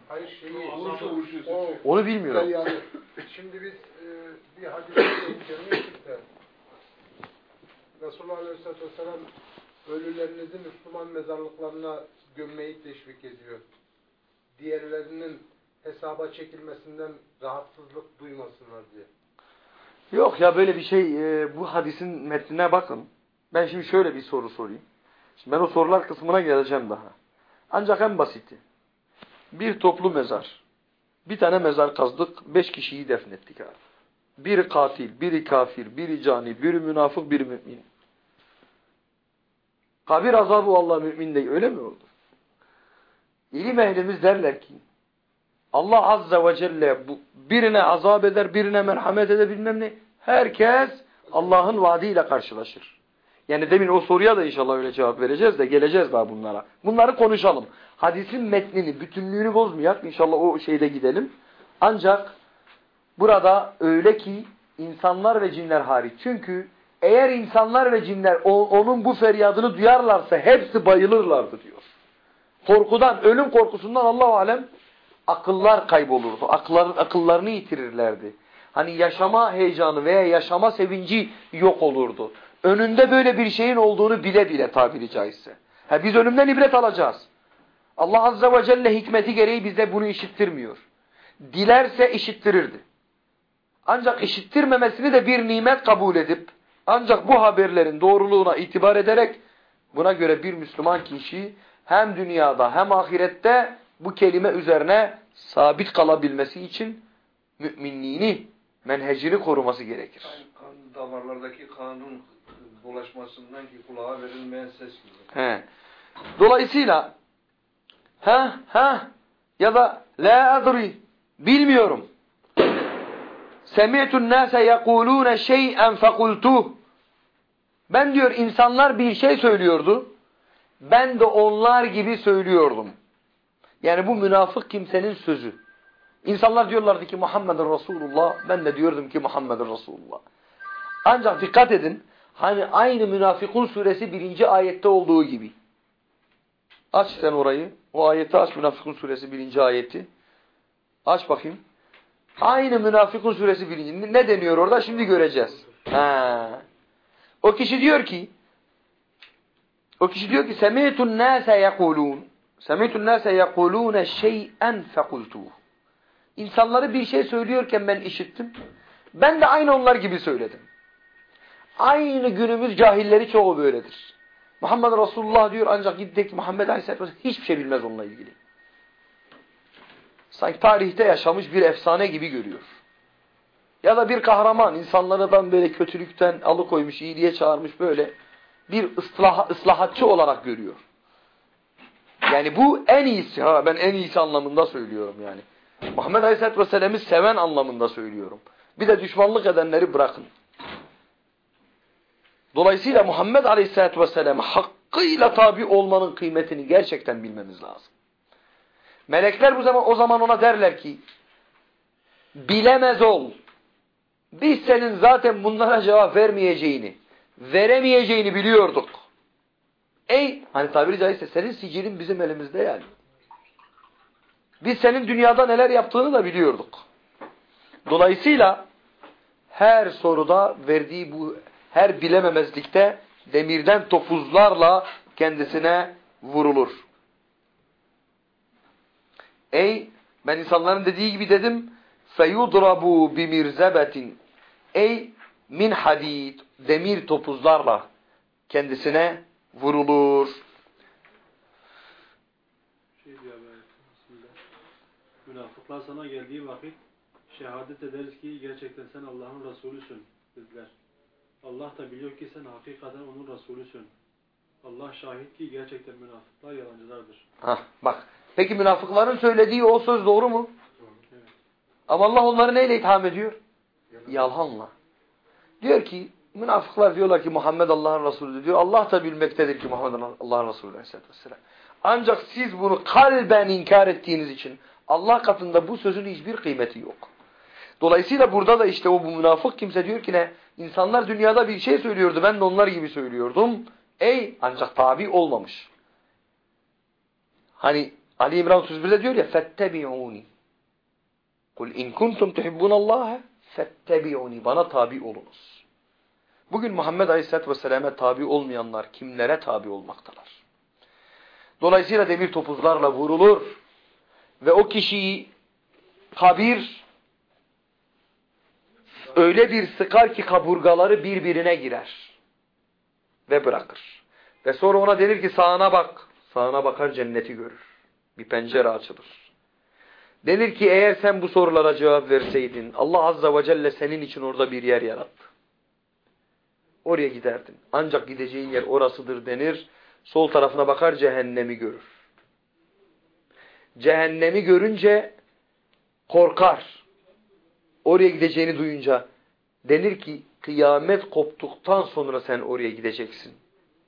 Hayır şeyi... Vuruşu, vuruşu. O, Onu bilmiyorum. yani, şimdi biz e, bir hadis-i Resulullah Aleyhisselatü Vesselam ölülerinizi Müslüman mezarlıklarına gömmeyi teşvik ediyor. Diğerlerinin hesaba çekilmesinden rahatsızlık duymasınlar diye. Yok ya böyle bir şey e, bu hadisin metnine bakın. Ben şimdi şöyle bir soru sorayım. Şimdi ben o sorular kısmına geleceğim daha. Ancak en basiti. Bir toplu mezar. Bir tane mezar kazdık. Beş kişiyi defnettik abi. Biri katil, biri kafir, biri cani, biri münafık, biri mümin. Kabir azabı Allah mümin değil. Öyle mi oldu? İlim ehlimiz derler ki Allah Azze ve Celle bu, birine azap eder, birine merhamet eder bilmem ne. Herkes Allah'ın vaadiyle karşılaşır. Yani demin o soruya da inşallah öyle cevap vereceğiz de geleceğiz daha bunlara. Bunları konuşalım. Hadisin metnini, bütünlüğünü bozmayak. İnşallah o şeyde gidelim. Ancak burada öyle ki insanlar ve cinler hariç. Çünkü eğer insanlar ve cinler onun bu feryadını duyarlarsa hepsi bayılırlardı diyor. Korkudan, ölüm korkusundan Allah alem akıllar kaybolurdu. Akıllar, akıllarını yitirirlerdi. Hani yaşama heyecanı veya yaşama sevinci yok olurdu. Önünde böyle bir şeyin olduğunu bile bile tabiri caizse. Ha, biz ölümden ibret alacağız. Allah Azze ve Celle hikmeti gereği bize bunu işittirmiyor. Dilerse işittirirdi. Ancak işittirmemesini de bir nimet kabul edip ancak bu haberlerin doğruluğuna itibar ederek buna göre bir Müslüman kişi hem dünyada hem ahirette bu kelime üzerine sabit kalabilmesi için müminliğini, menhecini koruması gerekir. Yani damarlardaki kanun dolaşmasından ki kulağa verilmeyen ses gibi. He. Dolayısıyla ha ha ya da la adri bilmiyorum. Semi'tu'n nase yekulun şey'en fekultuh. Ben diyor insanlar bir şey söylüyordu. Ben de onlar gibi söylüyordum. Yani bu münafık kimsenin sözü. İnsanlar diyorlardı ki Muhammedun Resulullah. Ben de diyordum ki Muhammedun Resulullah. Ancak dikkat edin. Hani aynı Münafıkun suresi birinci ayette olduğu gibi. Aç sen orayı. O ayeti aç Münafıkun suresi birinci ayeti. Aç bakayım. Aynı Münafıkun suresi birinci. Ne deniyor orada? Şimdi göreceğiz. Ha. O kişi diyor ki o kişi diyor ki Semitun nase yekulun Semitun nase yekulun şey'en fekultuh İnsanları bir şey söylüyorken ben işittim. Ben de aynı onlar gibi söyledim. Aynı günümüz cahilleri çoğu böyledir. Muhammed Resulullah diyor ancak gittik Muhammed Aleyhisselatü Vesselam hiçbir şey bilmez onunla ilgili. Sanki tarihte yaşamış bir efsane gibi görüyor. Ya da bir kahraman insanlardan böyle kötülükten alıkoymuş, iyiliğe çağırmış böyle bir ıslah, ıslahatçı olarak görüyor. Yani bu en iyisi. Ha, ben en iyisi anlamında söylüyorum yani. Muhammed Aleyhisselatü Vesselam'ı seven anlamında söylüyorum. Bir de düşmanlık edenleri bırakın. Dolayısıyla Muhammed Aleyhisselatü Vesselam'a hakkıyla tabi olmanın kıymetini gerçekten bilmemiz lazım. Melekler bu zaman o zaman ona derler ki bilemez ol. Biz senin zaten bunlara cevap vermeyeceğini, veremeyeceğini biliyorduk. Ey hani tabiri caizse senin sicilin bizim elimizde yani. Biz senin dünyada neler yaptığını da biliyorduk. Dolayısıyla her soruda verdiği bu her bilememezlikte demirden topuzlarla kendisine vurulur. Ey ben insanların dediği gibi dedim feyudrabu bimirzebetin ey min hadid demir topuzlarla kendisine vurulur. Şey. Münafıklar sana geldiği vakit şehadet ederiz ki gerçekten sen Allah'ın Resulüsün dediler. Allah da biliyor ki sen hakikaten onun Resulüsün. Allah şahit ki gerçekten münafıklar yalancılardır. Hah, bak. Peki münafıkların söylediği o söz doğru mu? Evet. Ama Allah onları neyle itham ediyor? Yalhanla. Diyor ki münafıklar diyorlar ki Muhammed Allah'ın Resulü diyor. Allah da bilmektedir ki Muhammed Allah'ın Resulü aleyhissalatü vesselam. Ancak siz bunu kalben inkar ettiğiniz için Allah katında bu sözün hiçbir kıymeti yok. Dolayısıyla burada da işte o bu münafık kimse diyor ki ne? İnsanlar dünyada bir şey söylüyordu. Ben de onlar gibi söylüyordum. Ey ancak tabi olmamış. Hani Ali İmran 31'de diyor ya fettebi'uni. Kul in kuntum tuhibbunallaha fettebi'uni. Bana tabi olunuz. Bugün Muhammed Aleyhisselatü Vesselam'e tabi olmayanlar kimlere tabi olmaktalar? Dolayısıyla demir topuzlarla vurulur ve o kişiyi kabir öyle bir sıkar ki kaburgaları birbirine girer ve bırakır. Ve sonra ona denir ki sağına bak. Sağına bakar cenneti görür. Bir pencere açılır. Denir ki eğer sen bu sorulara cevap verseydin Allah Azza ve Celle senin için orada bir yer yarattı. Oraya giderdin. Ancak gideceğin yer orasıdır denir. Sol tarafına bakar cehennemi görür. Cehennemi görünce korkar. Oraya gideceğini duyunca denir ki kıyamet koptuktan sonra sen oraya gideceksin.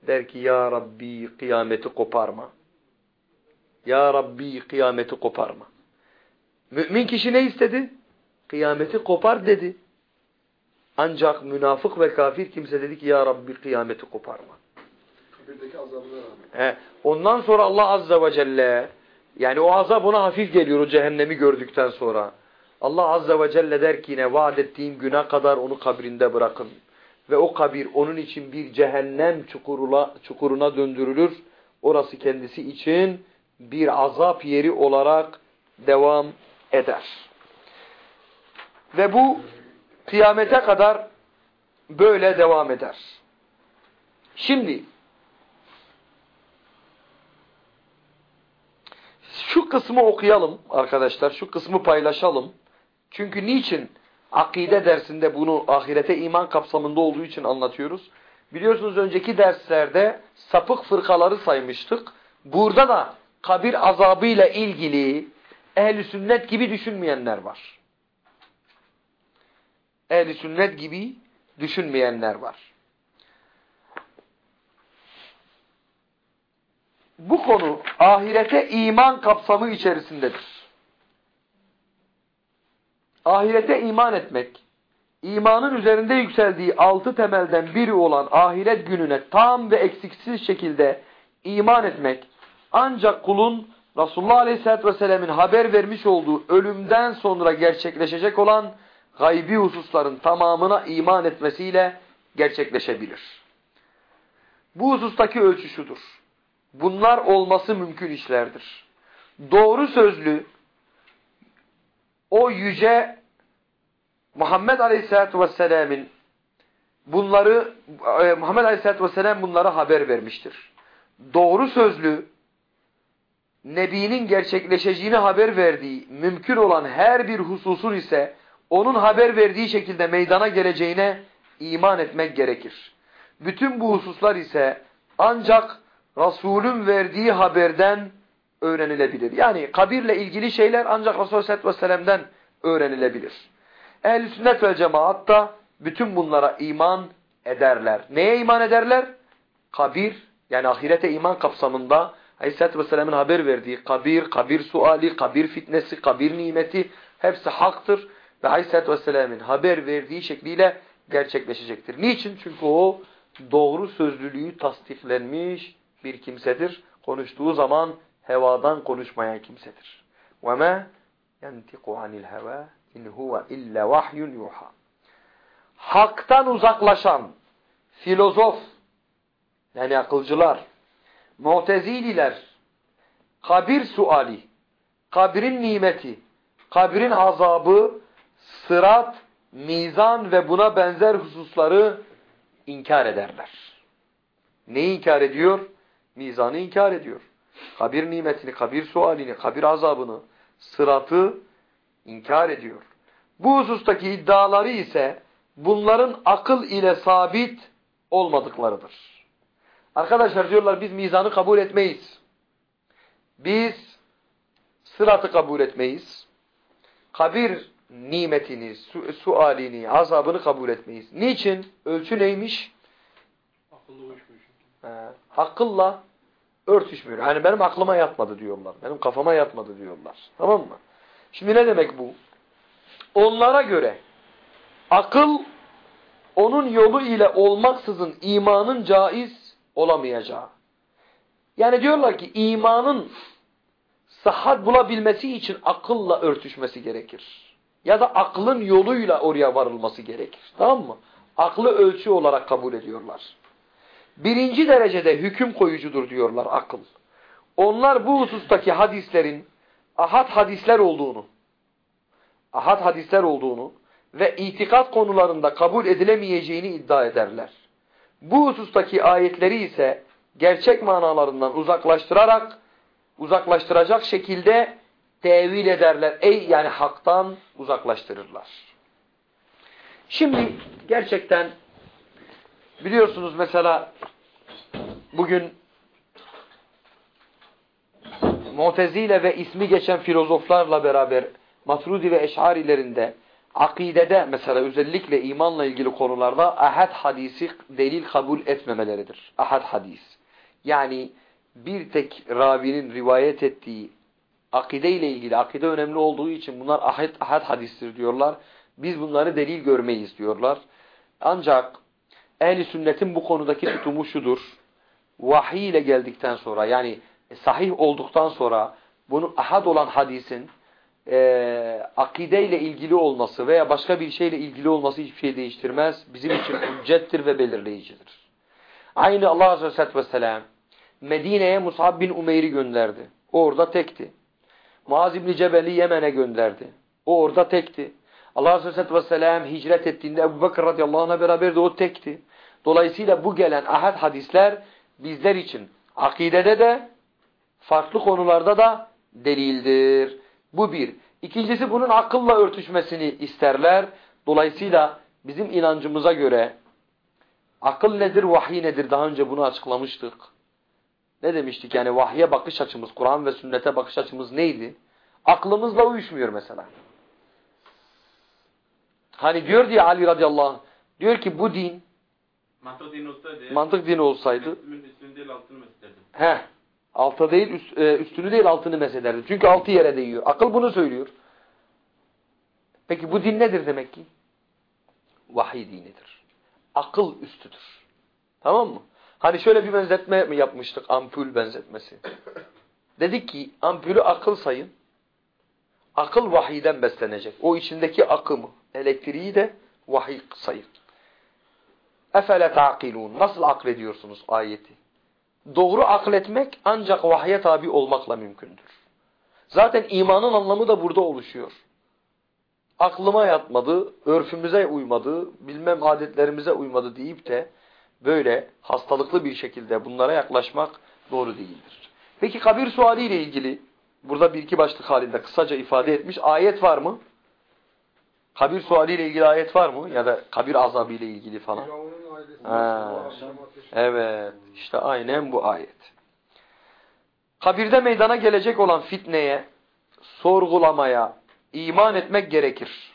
Der ki ya Rabbi kıyameti koparma. Ya Rabbi kıyameti koparma. Mümin kişi ne istedi? Kıyameti kopar dedi. Ancak münafık ve kafir kimse dedi ki ya Rabbi kıyameti koparma. Kabirdeki azabına rağmen. He. Ondan sonra Allah Azze ve Celle yani o azap ona hafif geliyor o cehennemi gördükten sonra. Allah Azze ve Celle der ki yine vaat ettiğim güne kadar onu kabrinde bırakın. Ve o kabir onun için bir cehennem çukuruna, çukuruna döndürülür. Orası kendisi için bir azap yeri olarak devam eder. Ve bu kıyamete kadar böyle devam eder. Şimdi şu kısmı okuyalım arkadaşlar. Şu kısmı paylaşalım. Çünkü niçin akide dersinde bunu ahirete iman kapsamında olduğu için anlatıyoruz. Biliyorsunuz önceki derslerde sapık fırkaları saymıştık. Burada da kabir azabıyla ilgili ehli sünnet gibi düşünmeyenler var. Ehli sünnet gibi düşünmeyenler var. Bu konu ahirete iman kapsamı içerisindedir. Ahirete iman etmek, imanın üzerinde yükseldiği altı temelden biri olan ahiret gününe tam ve eksiksiz şekilde iman etmek, ancak kulun Resulullah Aleyhisselatü Vesselam'ın haber vermiş olduğu ölümden sonra gerçekleşecek olan gaybi hususların tamamına iman etmesiyle gerçekleşebilir. Bu husustaki ölçü şudur. Bunlar olması mümkün işlerdir. Doğru sözlü, o yüce Muhammed Aleyhisselatü Vesselam'ın bunları, e, Muhammed Aleyhisselatü Vesselam bunları haber vermiştir. Doğru sözlü, Nebi'nin gerçekleşeceğini haber verdiği, mümkün olan her bir hususun ise onun haber verdiği şekilde meydana geleceğine iman etmek gerekir. Bütün bu hususlar ise ancak Resulün verdiği haberden öğrenilebilir. Yani kabirle ilgili şeyler ancak Resulullah Aleyhisselatü Vesselam'dan öğrenilebilir. Ehl-i sünnet ve cemaat da bütün bunlara iman ederler. Neye iman ederler? Kabir yani ahirete iman kapsamında Aleyhisselatü Vesselam'ın haber verdiği kabir, kabir suali, kabir fitnesi, kabir nimeti hepsi haktır. Ve Aleyhisselatü Vesselam'ın haber verdiği şekliyle gerçekleşecektir. Niçin? Çünkü o doğru sözlülüğü tasdiklenmiş bir kimsedir. Konuştuğu zaman hevadan konuşmayan kimsedir. وَمَا يَنْتِقُ عَنِ الْهَوَى اِنْ هُوَ اِلَّا وَحْيٌ يُوحَى Haktan uzaklaşan filozof yani akılcılar, mutezililer, kabir suali, kabrin nimeti, kabrin azabı, sırat, mizan ve buna benzer hususları inkar ederler. Neyi inkar ediyor? Mizanı inkar ediyor. Kabir nimetini, kabir sualini, kabir azabını, sıratı inkar ediyor. Bu husustaki iddiaları ise bunların akıl ile sabit olmadıklarıdır. Arkadaşlar diyorlar biz mizanı kabul etmeyiz. Biz sıratı kabul etmeyiz. Kabir nimetini, su sualini, azabını kabul etmeyiz. Niçin? Ölçü neymiş? Akıllı uyuşmuyor. Ee, akılla örtüşmüyor. Hani benim aklıma yatmadı diyorlar. Benim kafama yatmadı diyorlar. Tamam mı? Şimdi ne demek bu? Onlara göre akıl onun yolu ile olmaksızın imanın caiz olamayacağı. Yani diyorlar ki imanın sıhhat bulabilmesi için akılla örtüşmesi gerekir. Ya da aklın yoluyla oraya varılması gerekir. Tamam mı? Aklı ölçü olarak kabul ediyorlar. Birinci derecede hüküm koyucudur diyorlar akıl. Onlar bu husustaki hadislerin ahad hadisler olduğunu, ahad hadisler olduğunu ve itikat konularında kabul edilemeyeceğini iddia ederler. Bu husustaki ayetleri ise gerçek manalarından uzaklaştırarak, uzaklaştıracak şekilde tevil ederler. Ey yani haktan uzaklaştırırlar. Şimdi gerçekten biliyorsunuz mesela bugün Mu'tezile ve ismi geçen filozoflarla beraber Matrudi ve Eş'arilerinde akidede mesela özellikle imanla ilgili konularda ahad hadisi delil kabul etmemeleridir. Ahad hadis. Yani bir tek ravinin rivayet ettiği akide ile ilgili, akide önemli olduğu için bunlar ahad, ahad hadistir diyorlar. Biz bunları delil görmeyiz diyorlar. Ancak ehli sünnetin bu konudaki tutumu şudur. Vahiy ile geldikten sonra yani sahih olduktan sonra bunun ahad olan hadisin e, akide ile ilgili olması veya başka bir şeyle ilgili olması hiçbir şey değiştirmez. Bizim için hüccettir ve belirleyicidir. Aynı Allah Azze ve Sellem Medine'ye Musab bin Umeyr'i gönderdi. O orada tekti. Muaz İbni Cebel'i Yemen'e gönderdi. O orada tekti. Allah Azze ve Sellem hicret ettiğinde Ebu Bakır radıyallahu anh'a beraber de o tekti. Dolayısıyla bu gelen ahad hadisler bizler için akidede de farklı konularda da delildir. Bu bir. İkincisi bunun akılla örtüşmesini isterler. Dolayısıyla bizim inancımıza göre akıl nedir, vahiy nedir? Daha önce bunu açıklamıştık. Ne demiştik? Yani vahye bakış açımız, Kur'an ve sünnete bakış açımız neydi? Aklımızla uyuşmuyor mesela. Hani diyor diye Ali radıyallahu anh, diyor ki bu din Mantık dini olsaydı, mantık dini olsaydı üstünü değil altını mesellerdi. he alta değil üst, e, üstünü değil altını mesederdi. Çünkü altı yere değiyor. Akıl bunu söylüyor. Peki bu din nedir demek ki? Vahiy dinidir. Akıl üstüdür. Tamam mı? Hani şöyle bir benzetme mi yapmıştık? Ampul benzetmesi. Dedik ki ampulü akıl sayın. Akıl vahiyden beslenecek. O içindeki akımı, elektriği de vahiy sayın. Efele ta'kilun. Nasıl aklediyorsunuz ayeti? Doğru akletmek ancak vahye tabi olmakla mümkündür. Zaten imanın anlamı da burada oluşuyor. Aklıma yatmadı, örfümüze uymadı, bilmem adetlerimize uymadı deyip de böyle hastalıklı bir şekilde bunlara yaklaşmak doğru değildir. Peki kabir suali ile ilgili burada bir iki başlık halinde kısaca ifade etmiş ayet var mı? Kabir suali ile ilgili ayet var mı? Ya da kabir azabı ile ilgili falan. Ha. Evet. işte aynen bu ayet. Kabirde meydana gelecek olan fitneye, sorgulamaya, iman etmek gerekir.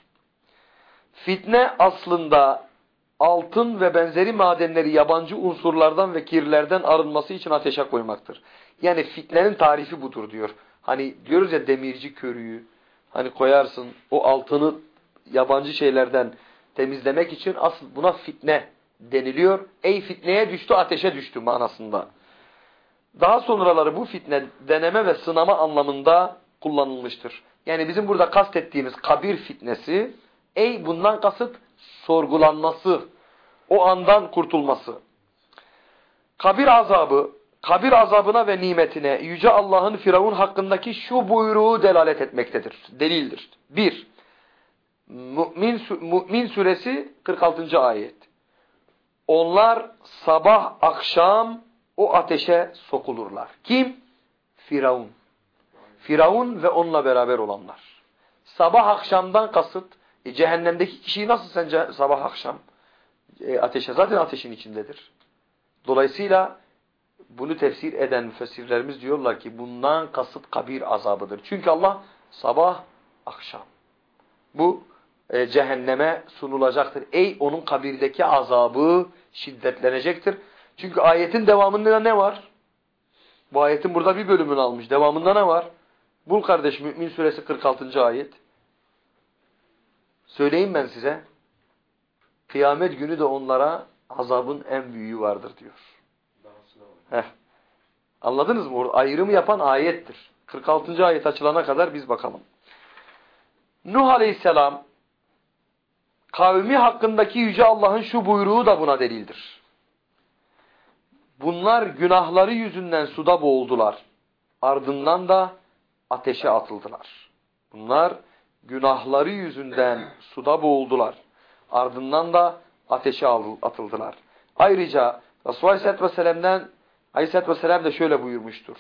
Fitne aslında altın ve benzeri madenleri yabancı unsurlardan ve kirlerden arınması için ateşe koymaktır. Yani fitnenin tarifi budur diyor. Hani diyoruz ya demirci körüğü, hani koyarsın o altını yabancı şeylerden temizlemek için asıl buna fitne deniliyor. Ey fitneye düştü ateşe düştü manasında. Daha sonraları bu fitne deneme ve sınama anlamında kullanılmıştır. Yani bizim burada kastettiğimiz kabir fitnesi, ey bundan kasıt sorgulanması, o andan kurtulması. Kabir azabı, kabir azabına ve nimetine Yüce Allah'ın Firavun hakkındaki şu buyruğu delalet etmektedir. Delildir. 1. Mü'min, Mü'min suresi 46. ayet. Onlar sabah akşam o ateşe sokulurlar. Kim? Firavun. Firavun ve onunla beraber olanlar. Sabah akşamdan kasıt e, cehennemdeki kişiyi nasıl sence sabah akşam e, ateşe zaten ateşin içindedir. Dolayısıyla bunu tefsir eden müfessirlerimiz diyorlar ki bundan kasıt kabir azabıdır. Çünkü Allah sabah akşam bu e, cehenneme sunulacaktır. Ey onun kabirdeki azabı şiddetlenecektir. Çünkü ayetin devamında ne var? Bu ayetin burada bir bölümünü almış. Devamında ne var? Bul kardeş Mü'min suresi 46. ayet. Söyleyeyim ben size. Kıyamet günü de onlara azabın en büyüğü vardır diyor. Anladınız mı? Orada ayrımı yapan ayettir. 46. ayet açılana kadar biz bakalım. Nuh Aleyhisselam kavmi hakkındaki Yüce Allah'ın şu buyruğu da buna delildir. Bunlar günahları yüzünden suda boğuldular. Ardından da ateşe atıldılar. Bunlar günahları yüzünden suda boğuldular. Ardından da ateşe atıldılar. Ayrıca Resulullah Aleyhisselatü Vesselam'dan Aleyhisselatü Vesselam da şöyle buyurmuştur.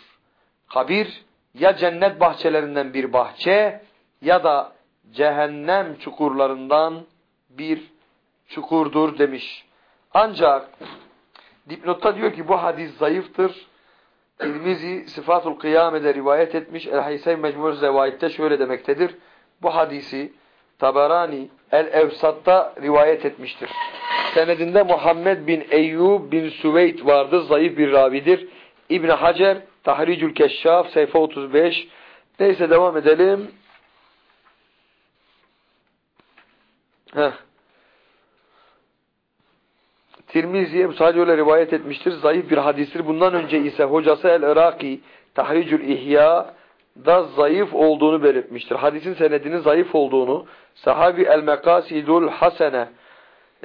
Kabir ya cennet bahçelerinden bir bahçe ya da cehennem çukurlarından bir çukurdur demiş. Ancak dipnotta diyor ki bu hadis zayıftır. Tirmizi Sıfatul Kıyame'de rivayet etmiş. El-Hayseyn Mecmur Zevayet'te şöyle demektedir. Bu hadisi Taberani El-Evsat'ta rivayet etmiştir. Senedinde Muhammed bin Eyyub bin Süveyd vardır. Zayıf bir ravidir. İbn Hacer Tahricül Keşşaf sayfa 35. Neyse devam edelim. Heh. Tirmizi'ye sadece öyle rivayet etmiştir. Zayıf bir hadistir. Bundan önce ise hocası El-Iraki Tahricül İhya da zayıf olduğunu belirtmiştir. Hadisin senedinin zayıf olduğunu Sahabi El-Mekasidul Hasene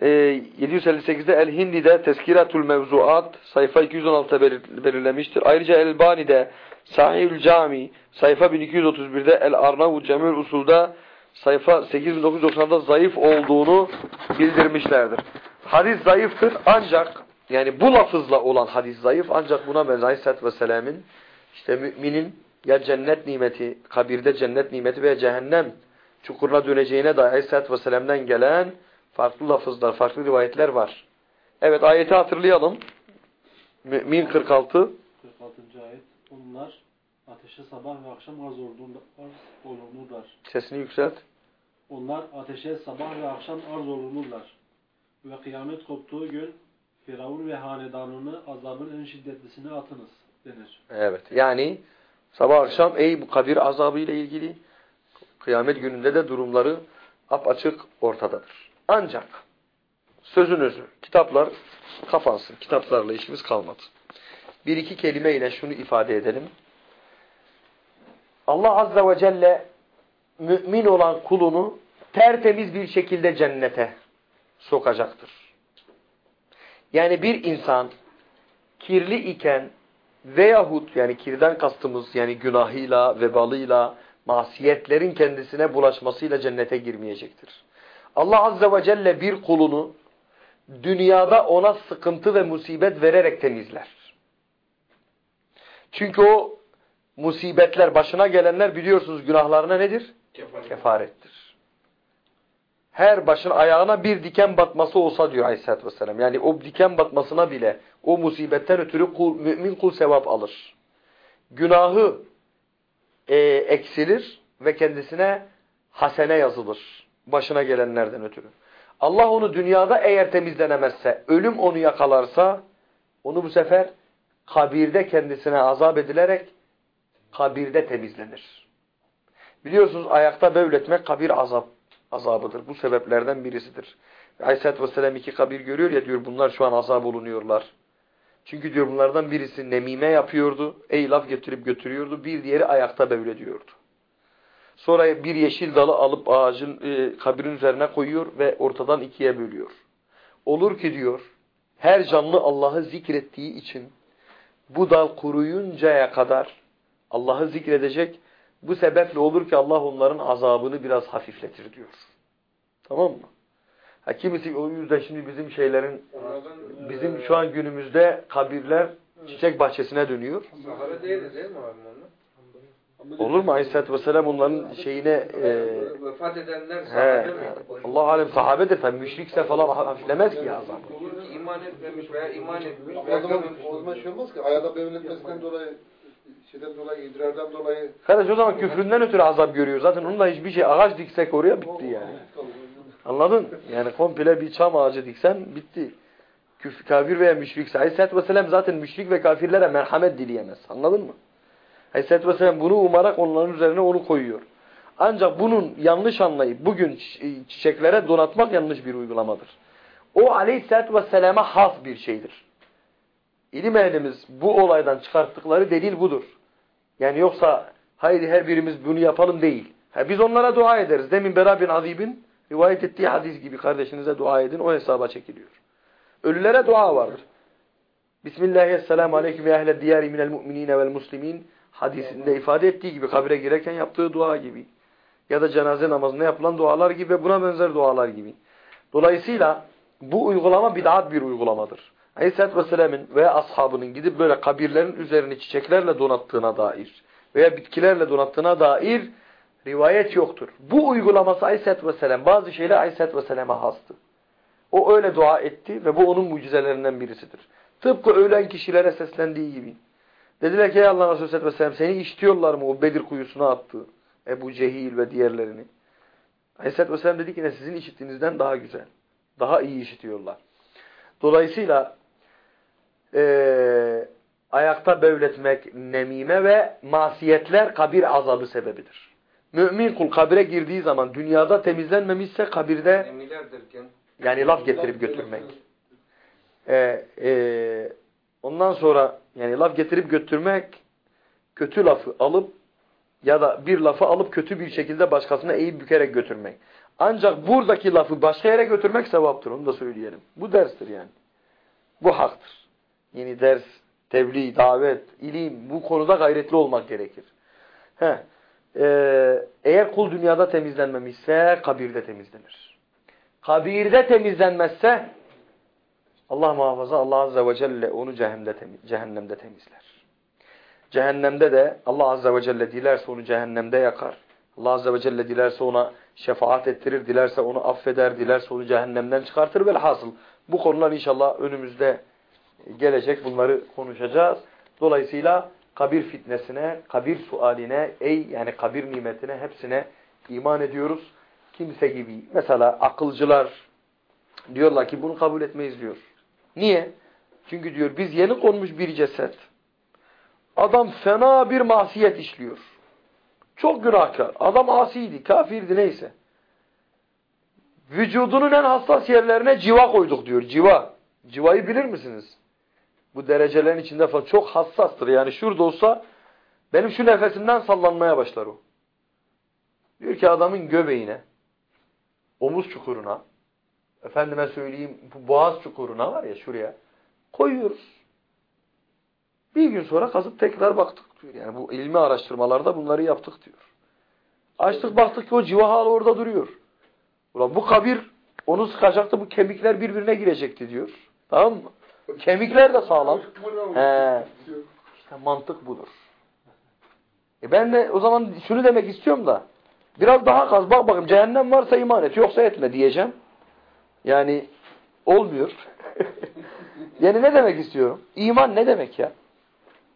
758'de El-Hindi'de Tezkiratul Mevzuat sayfa 216'da belirlemiştir. Ayrıca El-Bani'de Sahihül Cami sayfa 1231'de El-Arnavut Cemil Usul'da sayfa 8990'da zayıf olduğunu bildirmişlerdir. Hadis zayıftır ancak yani bu lafızla olan hadis zayıf ancak buna benzer Aleyhisselatü Vesselam'ın işte müminin ya cennet nimeti, kabirde cennet nimeti veya cehennem çukuruna döneceğine dair Aleyhisselatü Vesselam'dan gelen farklı lafızlar, farklı rivayetler var. Evet ayeti hatırlayalım. Mü'min 46. 46. ayet. Onlar ateşe sabah ve akşam arz olunurlar. Sesini yükselt. Onlar ateşe sabah ve akşam arz olunurlar. Ve kıyamet koptuğu gün Firavun ve hanedanını azabın en şiddetlisine atınız denir. Evet yani sabah akşam ey bu kabir azabı ile ilgili kıyamet gününde de durumları apaçık ortadadır. Ancak sözün özü kitaplar kapansın. Kitaplarla işimiz kalmadı. Bir iki kelime ile şunu ifade edelim. Allah Azze ve Celle mümin olan kulunu tertemiz bir şekilde cennete sokacaktır. Yani bir insan kirli iken veyahut yani kirden kastımız yani günahıyla, vebalıyla, masiyetlerin kendisine bulaşmasıyla cennete girmeyecektir. Allah Azze ve Celle bir kulunu dünyada ona sıkıntı ve musibet vererek temizler. Çünkü o musibetler, başına gelenler biliyorsunuz günahlarına nedir? Kefaret. Kefarettir. Her başın ayağına bir diken batması olsa diyor Aleyhisselatü Vesselam. Yani o diken batmasına bile o musibetten ötürü kul, mümin kul sevap alır. Günahı e, eksilir ve kendisine hasene yazılır. Başına gelenlerden ötürü. Allah onu dünyada eğer temizlenemezse, ölüm onu yakalarsa, onu bu sefer kabirde kendisine azap edilerek kabirde temizlenir. Biliyorsunuz ayakta bevletmek kabir azap azabıdır. Bu sebeplerden birisidir. Aleyhisselatü Vesselam iki kabir görüyor ya diyor bunlar şu an azap olunuyorlar. Çünkü diyor bunlardan birisi nemime yapıyordu. Ey laf getirip götürüyordu. Bir diğeri ayakta bevlediyordu. Sonra bir yeşil dalı alıp ağacın e, kabirin üzerine koyuyor ve ortadan ikiye bölüyor. Olur ki diyor her canlı Allah'ı zikrettiği için bu dal kuruyuncaya kadar Allah'ı zikredecek. Bu sebeple olur ki Allah onların azabını biraz hafifletir diyor. Tamam mı? Ha, kimisi o yüzden şimdi bizim şeylerin bizim şu an günümüzde kabirler çiçek bahçesine dönüyor. Olur mu? Aleyhisselatü Vesselam onların şeyine e, Vefat edenler he, sahabe mi? Allah alem sahabedir tabi müşrikse falan hafiflemez ki ki iman etmemiş veya iman etmiş. O zaman, o zaman şey olmaz ki ayağda bevletmesinden dolayı şeyden dolayı, idrardan dolayı Kardeş o zaman küfründen ötürü azap görüyor. Zaten onunla hiçbir şey ağaç diksek oraya bitti yani. Anladın? Yani komple bir çam ağacı diksen bitti. Küf, kafir veya müşrikse. Aleyhisselatü Vesselam zaten müşrik ve kafirlere merhamet dileyemez. Anladın mı? Aleyhisselatü Vesselam bunu umarak onların üzerine onu koyuyor. Ancak bunun yanlış anlayıp bugün çiçeklere donatmak yanlış bir uygulamadır. O Aleyhisselatü Vesselam'a has bir şeydir. İlim ehlimiz bu olaydan çıkarttıkları delil budur. Yani yoksa haydi her birimiz bunu yapalım değil. Ha, biz onlara dua ederiz. Demin Bera bin Azib'in rivayet ettiği hadis gibi kardeşinize dua edin. O hesaba çekiliyor. Ölülere dua vardır. Bismillahirrahmanirrahim. Aleyküm ya ehle diyari minel mu'minine vel muslimin hadisinde ifade ettiği gibi kabire girerken yaptığı dua gibi. Ya da cenaze namazında yapılan dualar gibi buna benzer dualar gibi. Dolayısıyla bu uygulama bid'at bir uygulamadır. Aleyhisselatü Vesselam'ın veya ashabının gidip böyle kabirlerin üzerini çiçeklerle donattığına dair veya bitkilerle donattığına dair rivayet yoktur. Bu uygulaması Aleyhisselatü Vesselam bazı şeyler Aleyhisselatü Vesselam'a hastı. O öyle dua etti ve bu onun mucizelerinden birisidir. Tıpkı ölen kişilere seslendiği gibi. Dediler ki ey Allah Resulü Aleyhisselatü Vesselam seni işitiyorlar mı o Bedir kuyusuna attı. Ebu Cehil ve diğerlerini. Aleyhisselatü Vesselam dedi ki ne sizin işittiğinizden daha güzel. Daha iyi işitiyorlar. Dolayısıyla e, ayakta bevletmek nemime ve masiyetler kabir azabı sebebidir. Mümin kul kabire girdiği zaman dünyada temizlenmemişse kabirde yani laf getirip götürmek. E, e, ondan sonra yani laf getirip götürmek kötü lafı alıp ya da bir lafı alıp kötü bir şekilde başkasına eğip bükerek götürmek. Ancak buradaki lafı başka yere götürmek sevaptır. Onu da söyleyelim. Bu derstir yani. Bu haktır. Yeni ders, tebliğ, davet, ilim bu konuda gayretli olmak gerekir. Heh. Ee, eğer kul dünyada temizlenmemişse kabirde temizlenir. Kabirde temizlenmezse Allah muhafaza Allah Azze ve Celle onu cehennemde, temiz, cehennemde temizler. Cehennemde de Allah Azze ve Celle dilerse onu cehennemde yakar. Allah Azze ve Celle dilerse ona şefaat ettirir, dilerse onu affeder, dilerse onu cehennemden çıkartır. Velhasıl bu konular inşallah önümüzde gelecek. Bunları konuşacağız. Dolayısıyla kabir fitnesine, kabir sualine, ey yani kabir nimetine hepsine iman ediyoruz. Kimse gibi. Mesela akılcılar diyorlar ki bunu kabul etmeyiz diyor. Niye? Çünkü diyor biz yeni konmuş bir ceset. Adam fena bir masiyet işliyor. Çok günahkar. Adam asiydi, kafirdi neyse. Vücudunun en hassas yerlerine civa koyduk diyor. Civa. Civayı bilir misiniz? Bu derecelerin içinde falan çok hassastır. Yani şurada olsa benim şu nefesimden sallanmaya başlar o. Diyor ki adamın göbeğine, omuz çukuruna, efendime söyleyeyim bu boğaz çukuruna var ya şuraya koyuyoruz. Bir gün sonra kazıp tekrar baktık diyor. Yani bu ilmi araştırmalarda bunları yaptık diyor. Açtık baktık ki o civa hala orada duruyor. Ulan bu kabir onu sıkacaktı bu kemikler birbirine girecekti diyor. Tamam mı? Kemikler de sağlam. He. İşte mantık budur. E ben de o zaman şunu demek istiyorum da biraz daha kaz bak bakayım cehennem varsa iman et yoksa etme diyeceğim. Yani olmuyor. yani ne demek istiyorum? İman ne demek ya?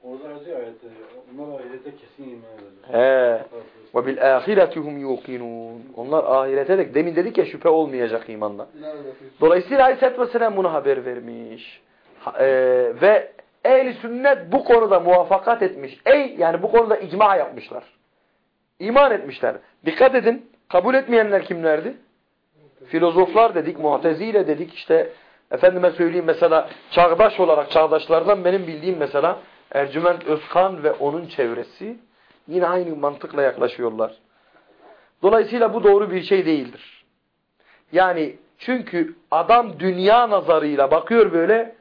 Orada yazıyor ayette. Onlar ahirete kesin iman ederler. He. Ve bil ahiretihum yuqinun. Onlar ahirete de demin dedik ya şüphe olmayacak imanda. Dolayısıyla Aleyhisselatü Vesselam bunu haber vermiş. E, ve ehli sünnet bu konuda muvaffakat etmiş. Ey yani bu konuda icma yapmışlar. İman etmişler. Dikkat edin. Kabul etmeyenler kimlerdi? Filozoflar dedik, muhtezile dedik işte efendime söyleyeyim mesela çağdaş olarak çağdaşlardan benim bildiğim mesela Ercüment Özkan ve onun çevresi yine aynı mantıkla yaklaşıyorlar. Dolayısıyla bu doğru bir şey değildir. Yani çünkü adam dünya nazarıyla bakıyor böyle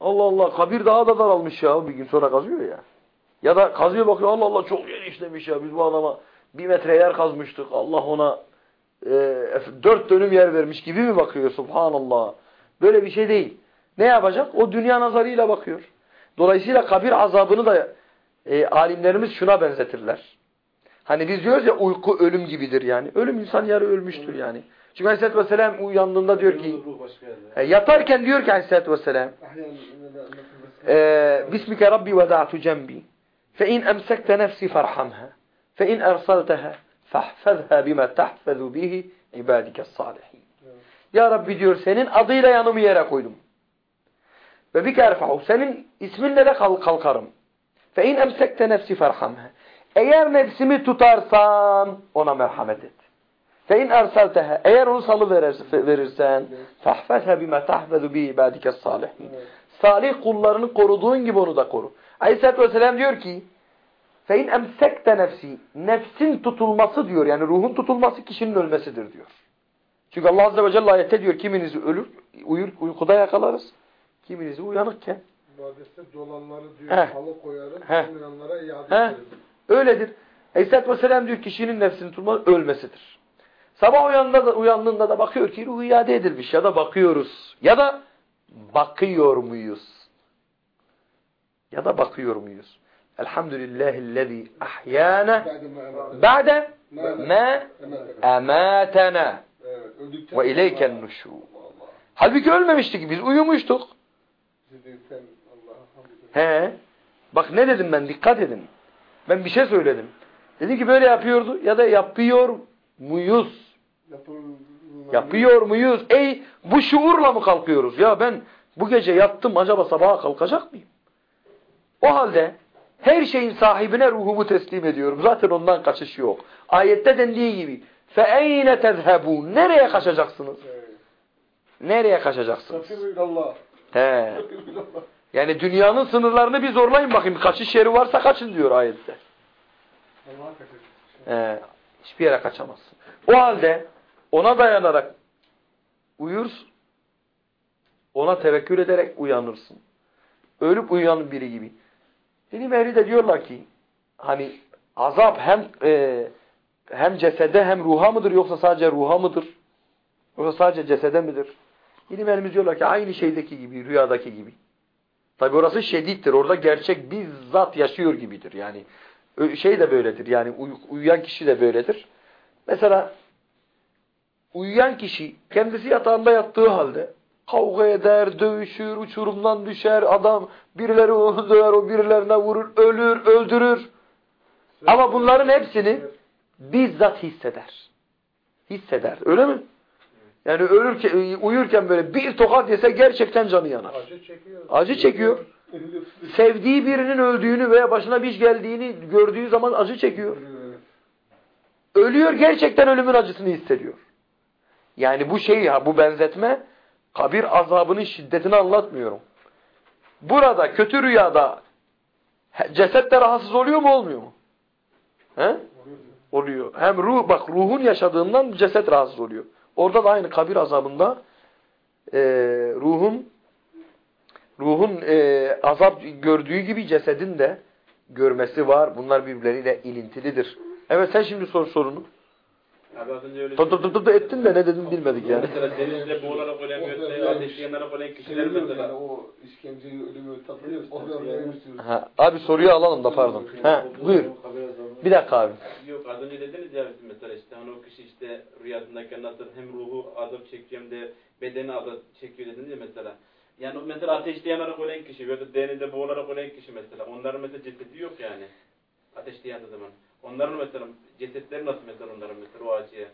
Allah Allah kabir daha da daralmış ya bir gün sonra kazıyor ya. Ya da kazıyor bakıyor Allah Allah çok genişlemiş ya biz bu adama bir metre yer kazmıştık Allah ona e, dört dönüm yer vermiş gibi mi bakıyor subhanallah. Böyle bir şey değil. Ne yapacak? O dünya nazarıyla bakıyor. Dolayısıyla kabir azabını da e, alimlerimiz şuna benzetirler. Hani biz diyoruz ya uyku ölüm gibidir yani. Ölüm insan yarı ölmüştür yani. Çünkü Aleyhisselatü Vesselam uyandığında diyor ki e, yatarken diyor ki Aleyhisselatü Vesselam e, Bismike Rabbi veda'tu cembi fe in emsekte nefsi farhamha fe in ersalteha fahfazha bima tahfazu bihi ibadike salihin. Ya Rabbi diyor senin adıyla yanımı yere koydum. Ve bir kerfahu senin isminle de kalkarım. Fe in emsekte nefsi ferhamha. Eğer nefsimi tutarsan ona merhamet et. Fe in erselteha. Eğer onu salı verirsen fahfezha bima tahfezu bi ibadike salihin. Salih kullarını koruduğun gibi onu da koru. Aleyhisselatü Vesselam diyor ki Fein emsekte nefsi. Nefsin tutulması diyor. Yani ruhun tutulması kişinin ölmesidir diyor. Çünkü Allah Azze ve Celle ayette diyor kiminizi ölür, uyur, uykuda yakalarız. Kiminizi uyanıkken. Vadeste dolanları diyor, Heh. halı koyarım, Heh. olmayanlara iade Heh. ederim. Öyledir. Aleyhisselatü Vesselam diyor kişinin nefsini tutması ölmesidir. Sabah uyandığında da, uyandığında da bakıyor ki ruhu iade edilmiş ya da bakıyoruz. Ya da bakıyor muyuz? Ya da bakıyor muyuz? Elhamdülillahillezî ahyâne Ba'de Evet, öldükten ve ileyken nuşû. Halbuki ölmemiştik biz uyumuştuk. He. Bak ne dedim ben dikkat edin. Ben bir şey söyledim. Dedim ki böyle yapıyordu ya da yapıyor muyuz? Yapın- Yapıyor muyuz? Ey bu şuurla mı kalkıyoruz? Ya ben bu gece yattım acaba sabaha kalkacak mıyım? O halde her şeyin sahibine ruhumu teslim ediyorum. Zaten ondan kaçış yok. Ayette dendiği gibi فَاَيْنَ تَذْهَبُونَ Nereye kaçacaksınız? Evet. Nereye kaçacaksınız? Safirullah. He. Safirullah. Yani dünyanın sınırlarını bir zorlayın bakayım. Kaçış yeri varsa kaçın diyor ayette. Allah'a kaçacak. He. Hiçbir yere kaçamazsın. O halde ona dayanarak uyursun. Ona tevekkül ederek uyanırsın. Ölüp uyuyan biri gibi. Benim ehli de diyorlar ki hani azap hem e, hem cesede hem ruha mıdır yoksa sadece ruha mıdır? Yoksa sadece cesede midir? İlim elimiz diyorlar ki aynı şeydeki gibi, rüyadaki gibi. Tabi orası şedittir. Orada gerçek bizzat yaşıyor gibidir. Yani şey de böyledir. Yani uy- uyuyan kişi de böyledir. Mesela uyuyan kişi kendisi yatağında yattığı halde kavga eder, dövüşür, uçurumdan düşer, adam birileri onu döver, o birilerine vurur, ölür, öldürür. Ama bunların hepsini bizzat hisseder. Hisseder. Öyle mi? Yani ölürken, uyurken böyle bir tokat yese gerçekten canı yanar. Acı çekiyor. Acı çekiyor. Sevdiği birinin öldüğünü veya başına bir iş geldiğini gördüğü zaman acı çekiyor. Ölüyor gerçekten ölümün acısını hissediyor. Yani bu şey ya bu benzetme kabir azabının şiddetini anlatmıyorum. Burada kötü rüyada ceset rahatsız oluyor mu olmuyor mu? He? Oluyor. Hem ruh bak ruhun yaşadığından ceset rahatsız oluyor. Orada da aynı kabir azabında e, ruhun ruhun e, azap gördüğü gibi cesedin de görmesi var. Bunlar birbirleriyle ilintilidir. Evet sen şimdi sor sorunu. Abi az önce öyle Tut tut tut tut ettin de ne dedim bilmedik yani. Mesela denizde boğularak ölen göğüste ateşi yanarak ölen kişiler Seviyorum mesela. yani o işkenceyi, ölümü tatlı. Ha, abi soruyu alalım da pardon. Ha, buyur. Bir dakika abi. Yok az önce dediniz ya mesela işte hani o kişi işte rüyasındayken nasıl hem ruhu azap çekiyor hem de bedeni azap çekiyor dediniz ya mesela. Yani o mesela ateşte yanarak ölen kişi ya da denizde boğularak ölen kişi mesela. Onların mesela cesedi yok yani. Ateşte yandığı zaman. Onların mesela cesetleri nasıl mesela onların mesela o acıya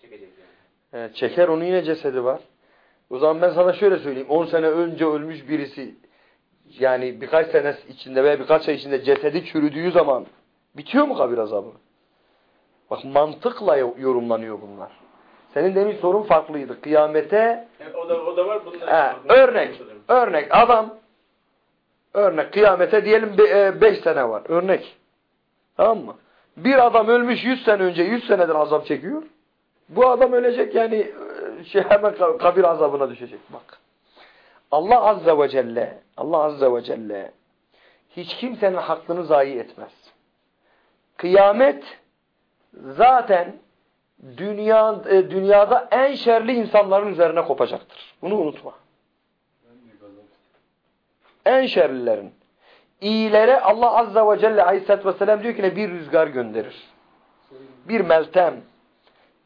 çekecek yani. Evet, çeker onun yine cesedi var. O zaman ben sana şöyle söyleyeyim. 10 sene önce ölmüş birisi yani birkaç sene içinde veya birkaç ay içinde cesedi çürüdüğü zaman bitiyor mu kabir azabı? Bak mantıkla yorumlanıyor bunlar. Senin demin sorun farklıydı. Kıyamete Yani o da o da var bunda. He, örnek. Örnek adam örnek kıyamete diyelim 5 sene var. Örnek. Tamam mı? Bir adam ölmüş 100 sene önce 100 senedir azap çekiyor. Bu adam ölecek yani e, şey hemen ka- kabir azabına düşecek. Bak. Allah azze ve celle Allah azze ve celle hiç kimsenin hakkını zayi etmez. Kıyamet zaten dünya e, dünyada en şerli insanların üzerine kopacaktır. Bunu unutma. En şerlilerin. İyilere Allah Azze ve Celle Aleyhisselatü Vesselam diyor ki ne bir rüzgar gönderir. Bir meltem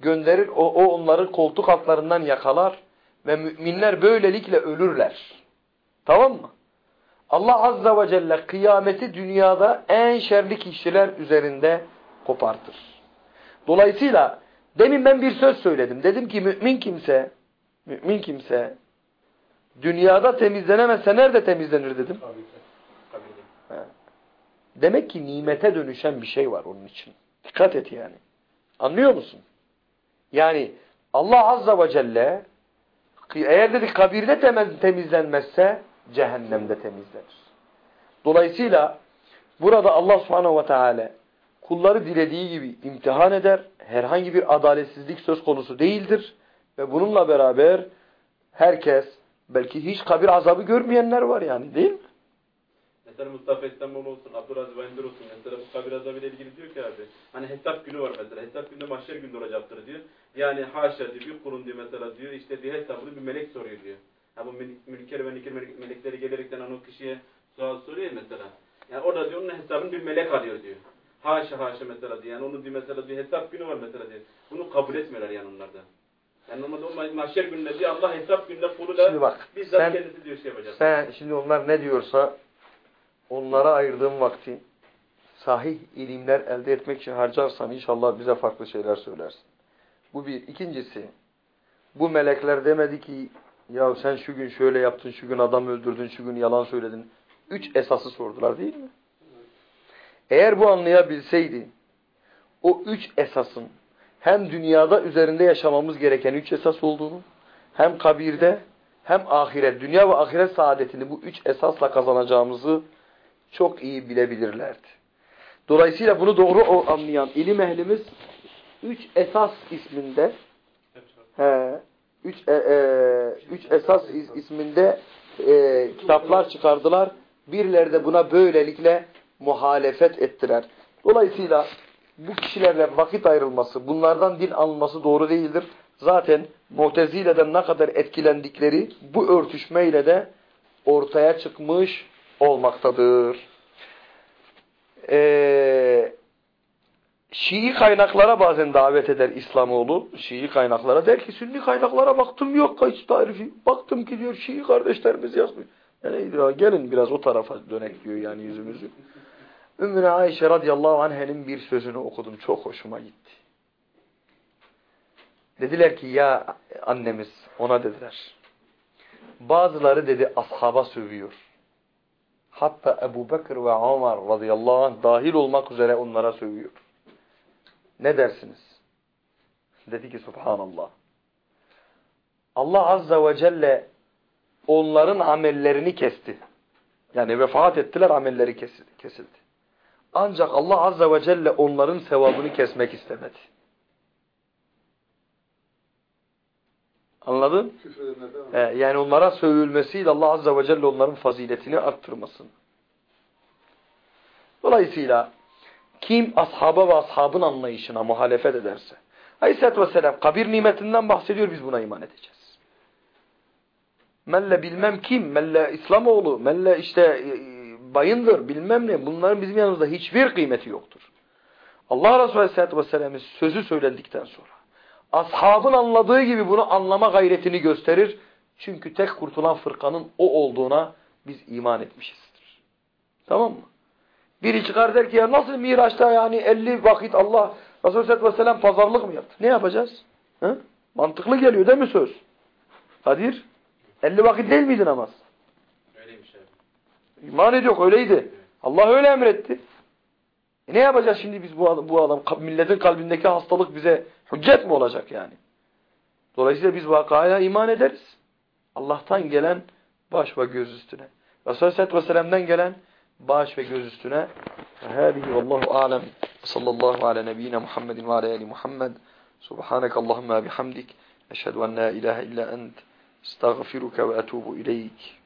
gönderir. O, o onları koltuk altlarından yakalar ve müminler böylelikle ölürler. Tamam mı? Allah Azze ve Celle kıyameti dünyada en şerli kişiler üzerinde kopartır. Dolayısıyla demin ben bir söz söyledim. Dedim ki mümin kimse mümin kimse dünyada temizlenemezse nerede temizlenir dedim. Kabirde. Demek ki nimete dönüşen bir şey var onun için. Dikkat et yani. Anlıyor musun? Yani Allah Azza ve Celle eğer dedik kabirde temizlenmezse cehennemde temizlenir. Dolayısıyla burada Allah Subhanahu ve Teala kulları dilediği gibi imtihan eder. Herhangi bir adaletsizlik söz konusu değildir. Ve bununla beraber herkes belki hiç kabir azabı görmeyenler var yani değil mi? Mesela Mustafa İstanbul olsun, Abdülaziz Bayındır olsun. Mesela bu kabir azabı ile ilgili diyor ki abi. Hani hesap günü var mesela. Hesap günü mahşer günü olacaktır diyor. Yani haşa diyor bir kulun diyor mesela diyor. işte bir hesabını bir melek soruyor diyor. Ha bu mülker ve nikir melekleri gelerekten hani o kişiye sual soruyor mesela. Yani orada diyor onun hesabını bir melek alıyor diyor. Haşa haşa mesela diyor. Yani onun diyor mesela diyor hesap günü var mesela diyor. Bunu kabul etmiyorlar yani onlarda. Yani normalde o mahşer gününde diyor Allah hesap gününde kuluyla bizzat sen- kendisi diyor şey yapacak. Sen şimdi onlar ne diyorsa onlara ayırdığın vakti sahih ilimler elde etmek için harcarsan inşallah bize farklı şeyler söylersin. Bu bir. İkincisi bu melekler demedi ki ya sen şu gün şöyle yaptın, şu gün adam öldürdün, şu gün yalan söyledin. Üç esası sordular değil mi? Eğer bu anlayabilseydi o üç esasın hem dünyada üzerinde yaşamamız gereken üç esas olduğunu hem kabirde hem ahiret, dünya ve ahiret saadetini bu üç esasla kazanacağımızı çok iyi bilebilirlerdi. Dolayısıyla bunu doğru anlayan ilim ehlimiz üç esas isminde he, üç, e, e, üç esas is- isminde e, kitaplar çıkardılar. Birileri de buna böylelikle muhalefet ettiler. Dolayısıyla bu kişilerle vakit ayrılması, bunlardan din alınması doğru değildir. Zaten Mutezile'den ne kadar etkilendikleri bu örtüşmeyle de ortaya çıkmış olmaktadır. Ee, Şii kaynaklara bazen davet eder İslamoğlu. Şii kaynaklara der ki Sünni kaynaklara baktım yok hiç tarifi. Baktım ki diyor Şii kardeşlerimiz yazmıyor. Yani gelin biraz o tarafa dönek diyor yani yüzümüzü. Ümmüne Ayşe radıyallahu anh'ın bir sözünü okudum. Çok hoşuma gitti. Dediler ki ya annemiz ona dediler. Bazıları dedi ashaba sövüyor. Hatta Ebu Bekir ve Ömer radıyallahu anh dahil olmak üzere onlara sövüyor. Ne dersiniz? Dedi ki subhanallah. Allah azza ve celle onların amellerini kesti. Yani vefat ettiler amelleri kesildi. Ancak Allah azza ve celle onların sevabını kesmek istemedi. Anladın? Ee, yani onlara sövülmesiyle Allah azze ve celle onların faziletini arttırmasın. Dolayısıyla kim ashaba ve ashabın anlayışına muhalefet ederse Aleyhisselatü Vesselam kabir nimetinden bahsediyor biz buna iman edeceğiz. Melle bilmem kim, melle İslamoğlu, melle işte e, bayındır bilmem ne bunların bizim yanımızda hiçbir kıymeti yoktur. Allah Resulü Aleyhisselatü Vesselam'ın sözü söylendikten sonra ashabın anladığı gibi bunu anlama gayretini gösterir. Çünkü tek kurtulan fırkanın o olduğuna biz iman etmişizdir. Tamam mı? Biri çıkar der ki ya nasıl Miraç'ta yani 50 vakit Allah Resulü Aleyhisselatü Vesselam pazarlık mı yaptı? Ne yapacağız? Hı? Mantıklı geliyor değil mi söz? Kadir 50 vakit değil miydi namaz? Öyleymiş abi. İman ediyor öyleydi. Allah öyle emretti. E ne yapacağız şimdi biz bu adam, bu adam milletin kalbindeki hastalık bize hüccet mi olacak yani? Dolayısıyla biz vakaya iman ederiz. Allah'tan gelen baş ve göz üstüne. Resulü Aleyhisselatü Vesselam'dan gelen baş ve göz üstüne. Hâzihi vallahu alem. Sallallahu ala nebiyyina Muhammedin ve ala Muhammed. Subhaneke Allahümme bihamdik. Eşhedü en la ilahe illa ent. Estağfiruke ve etubu ileyk.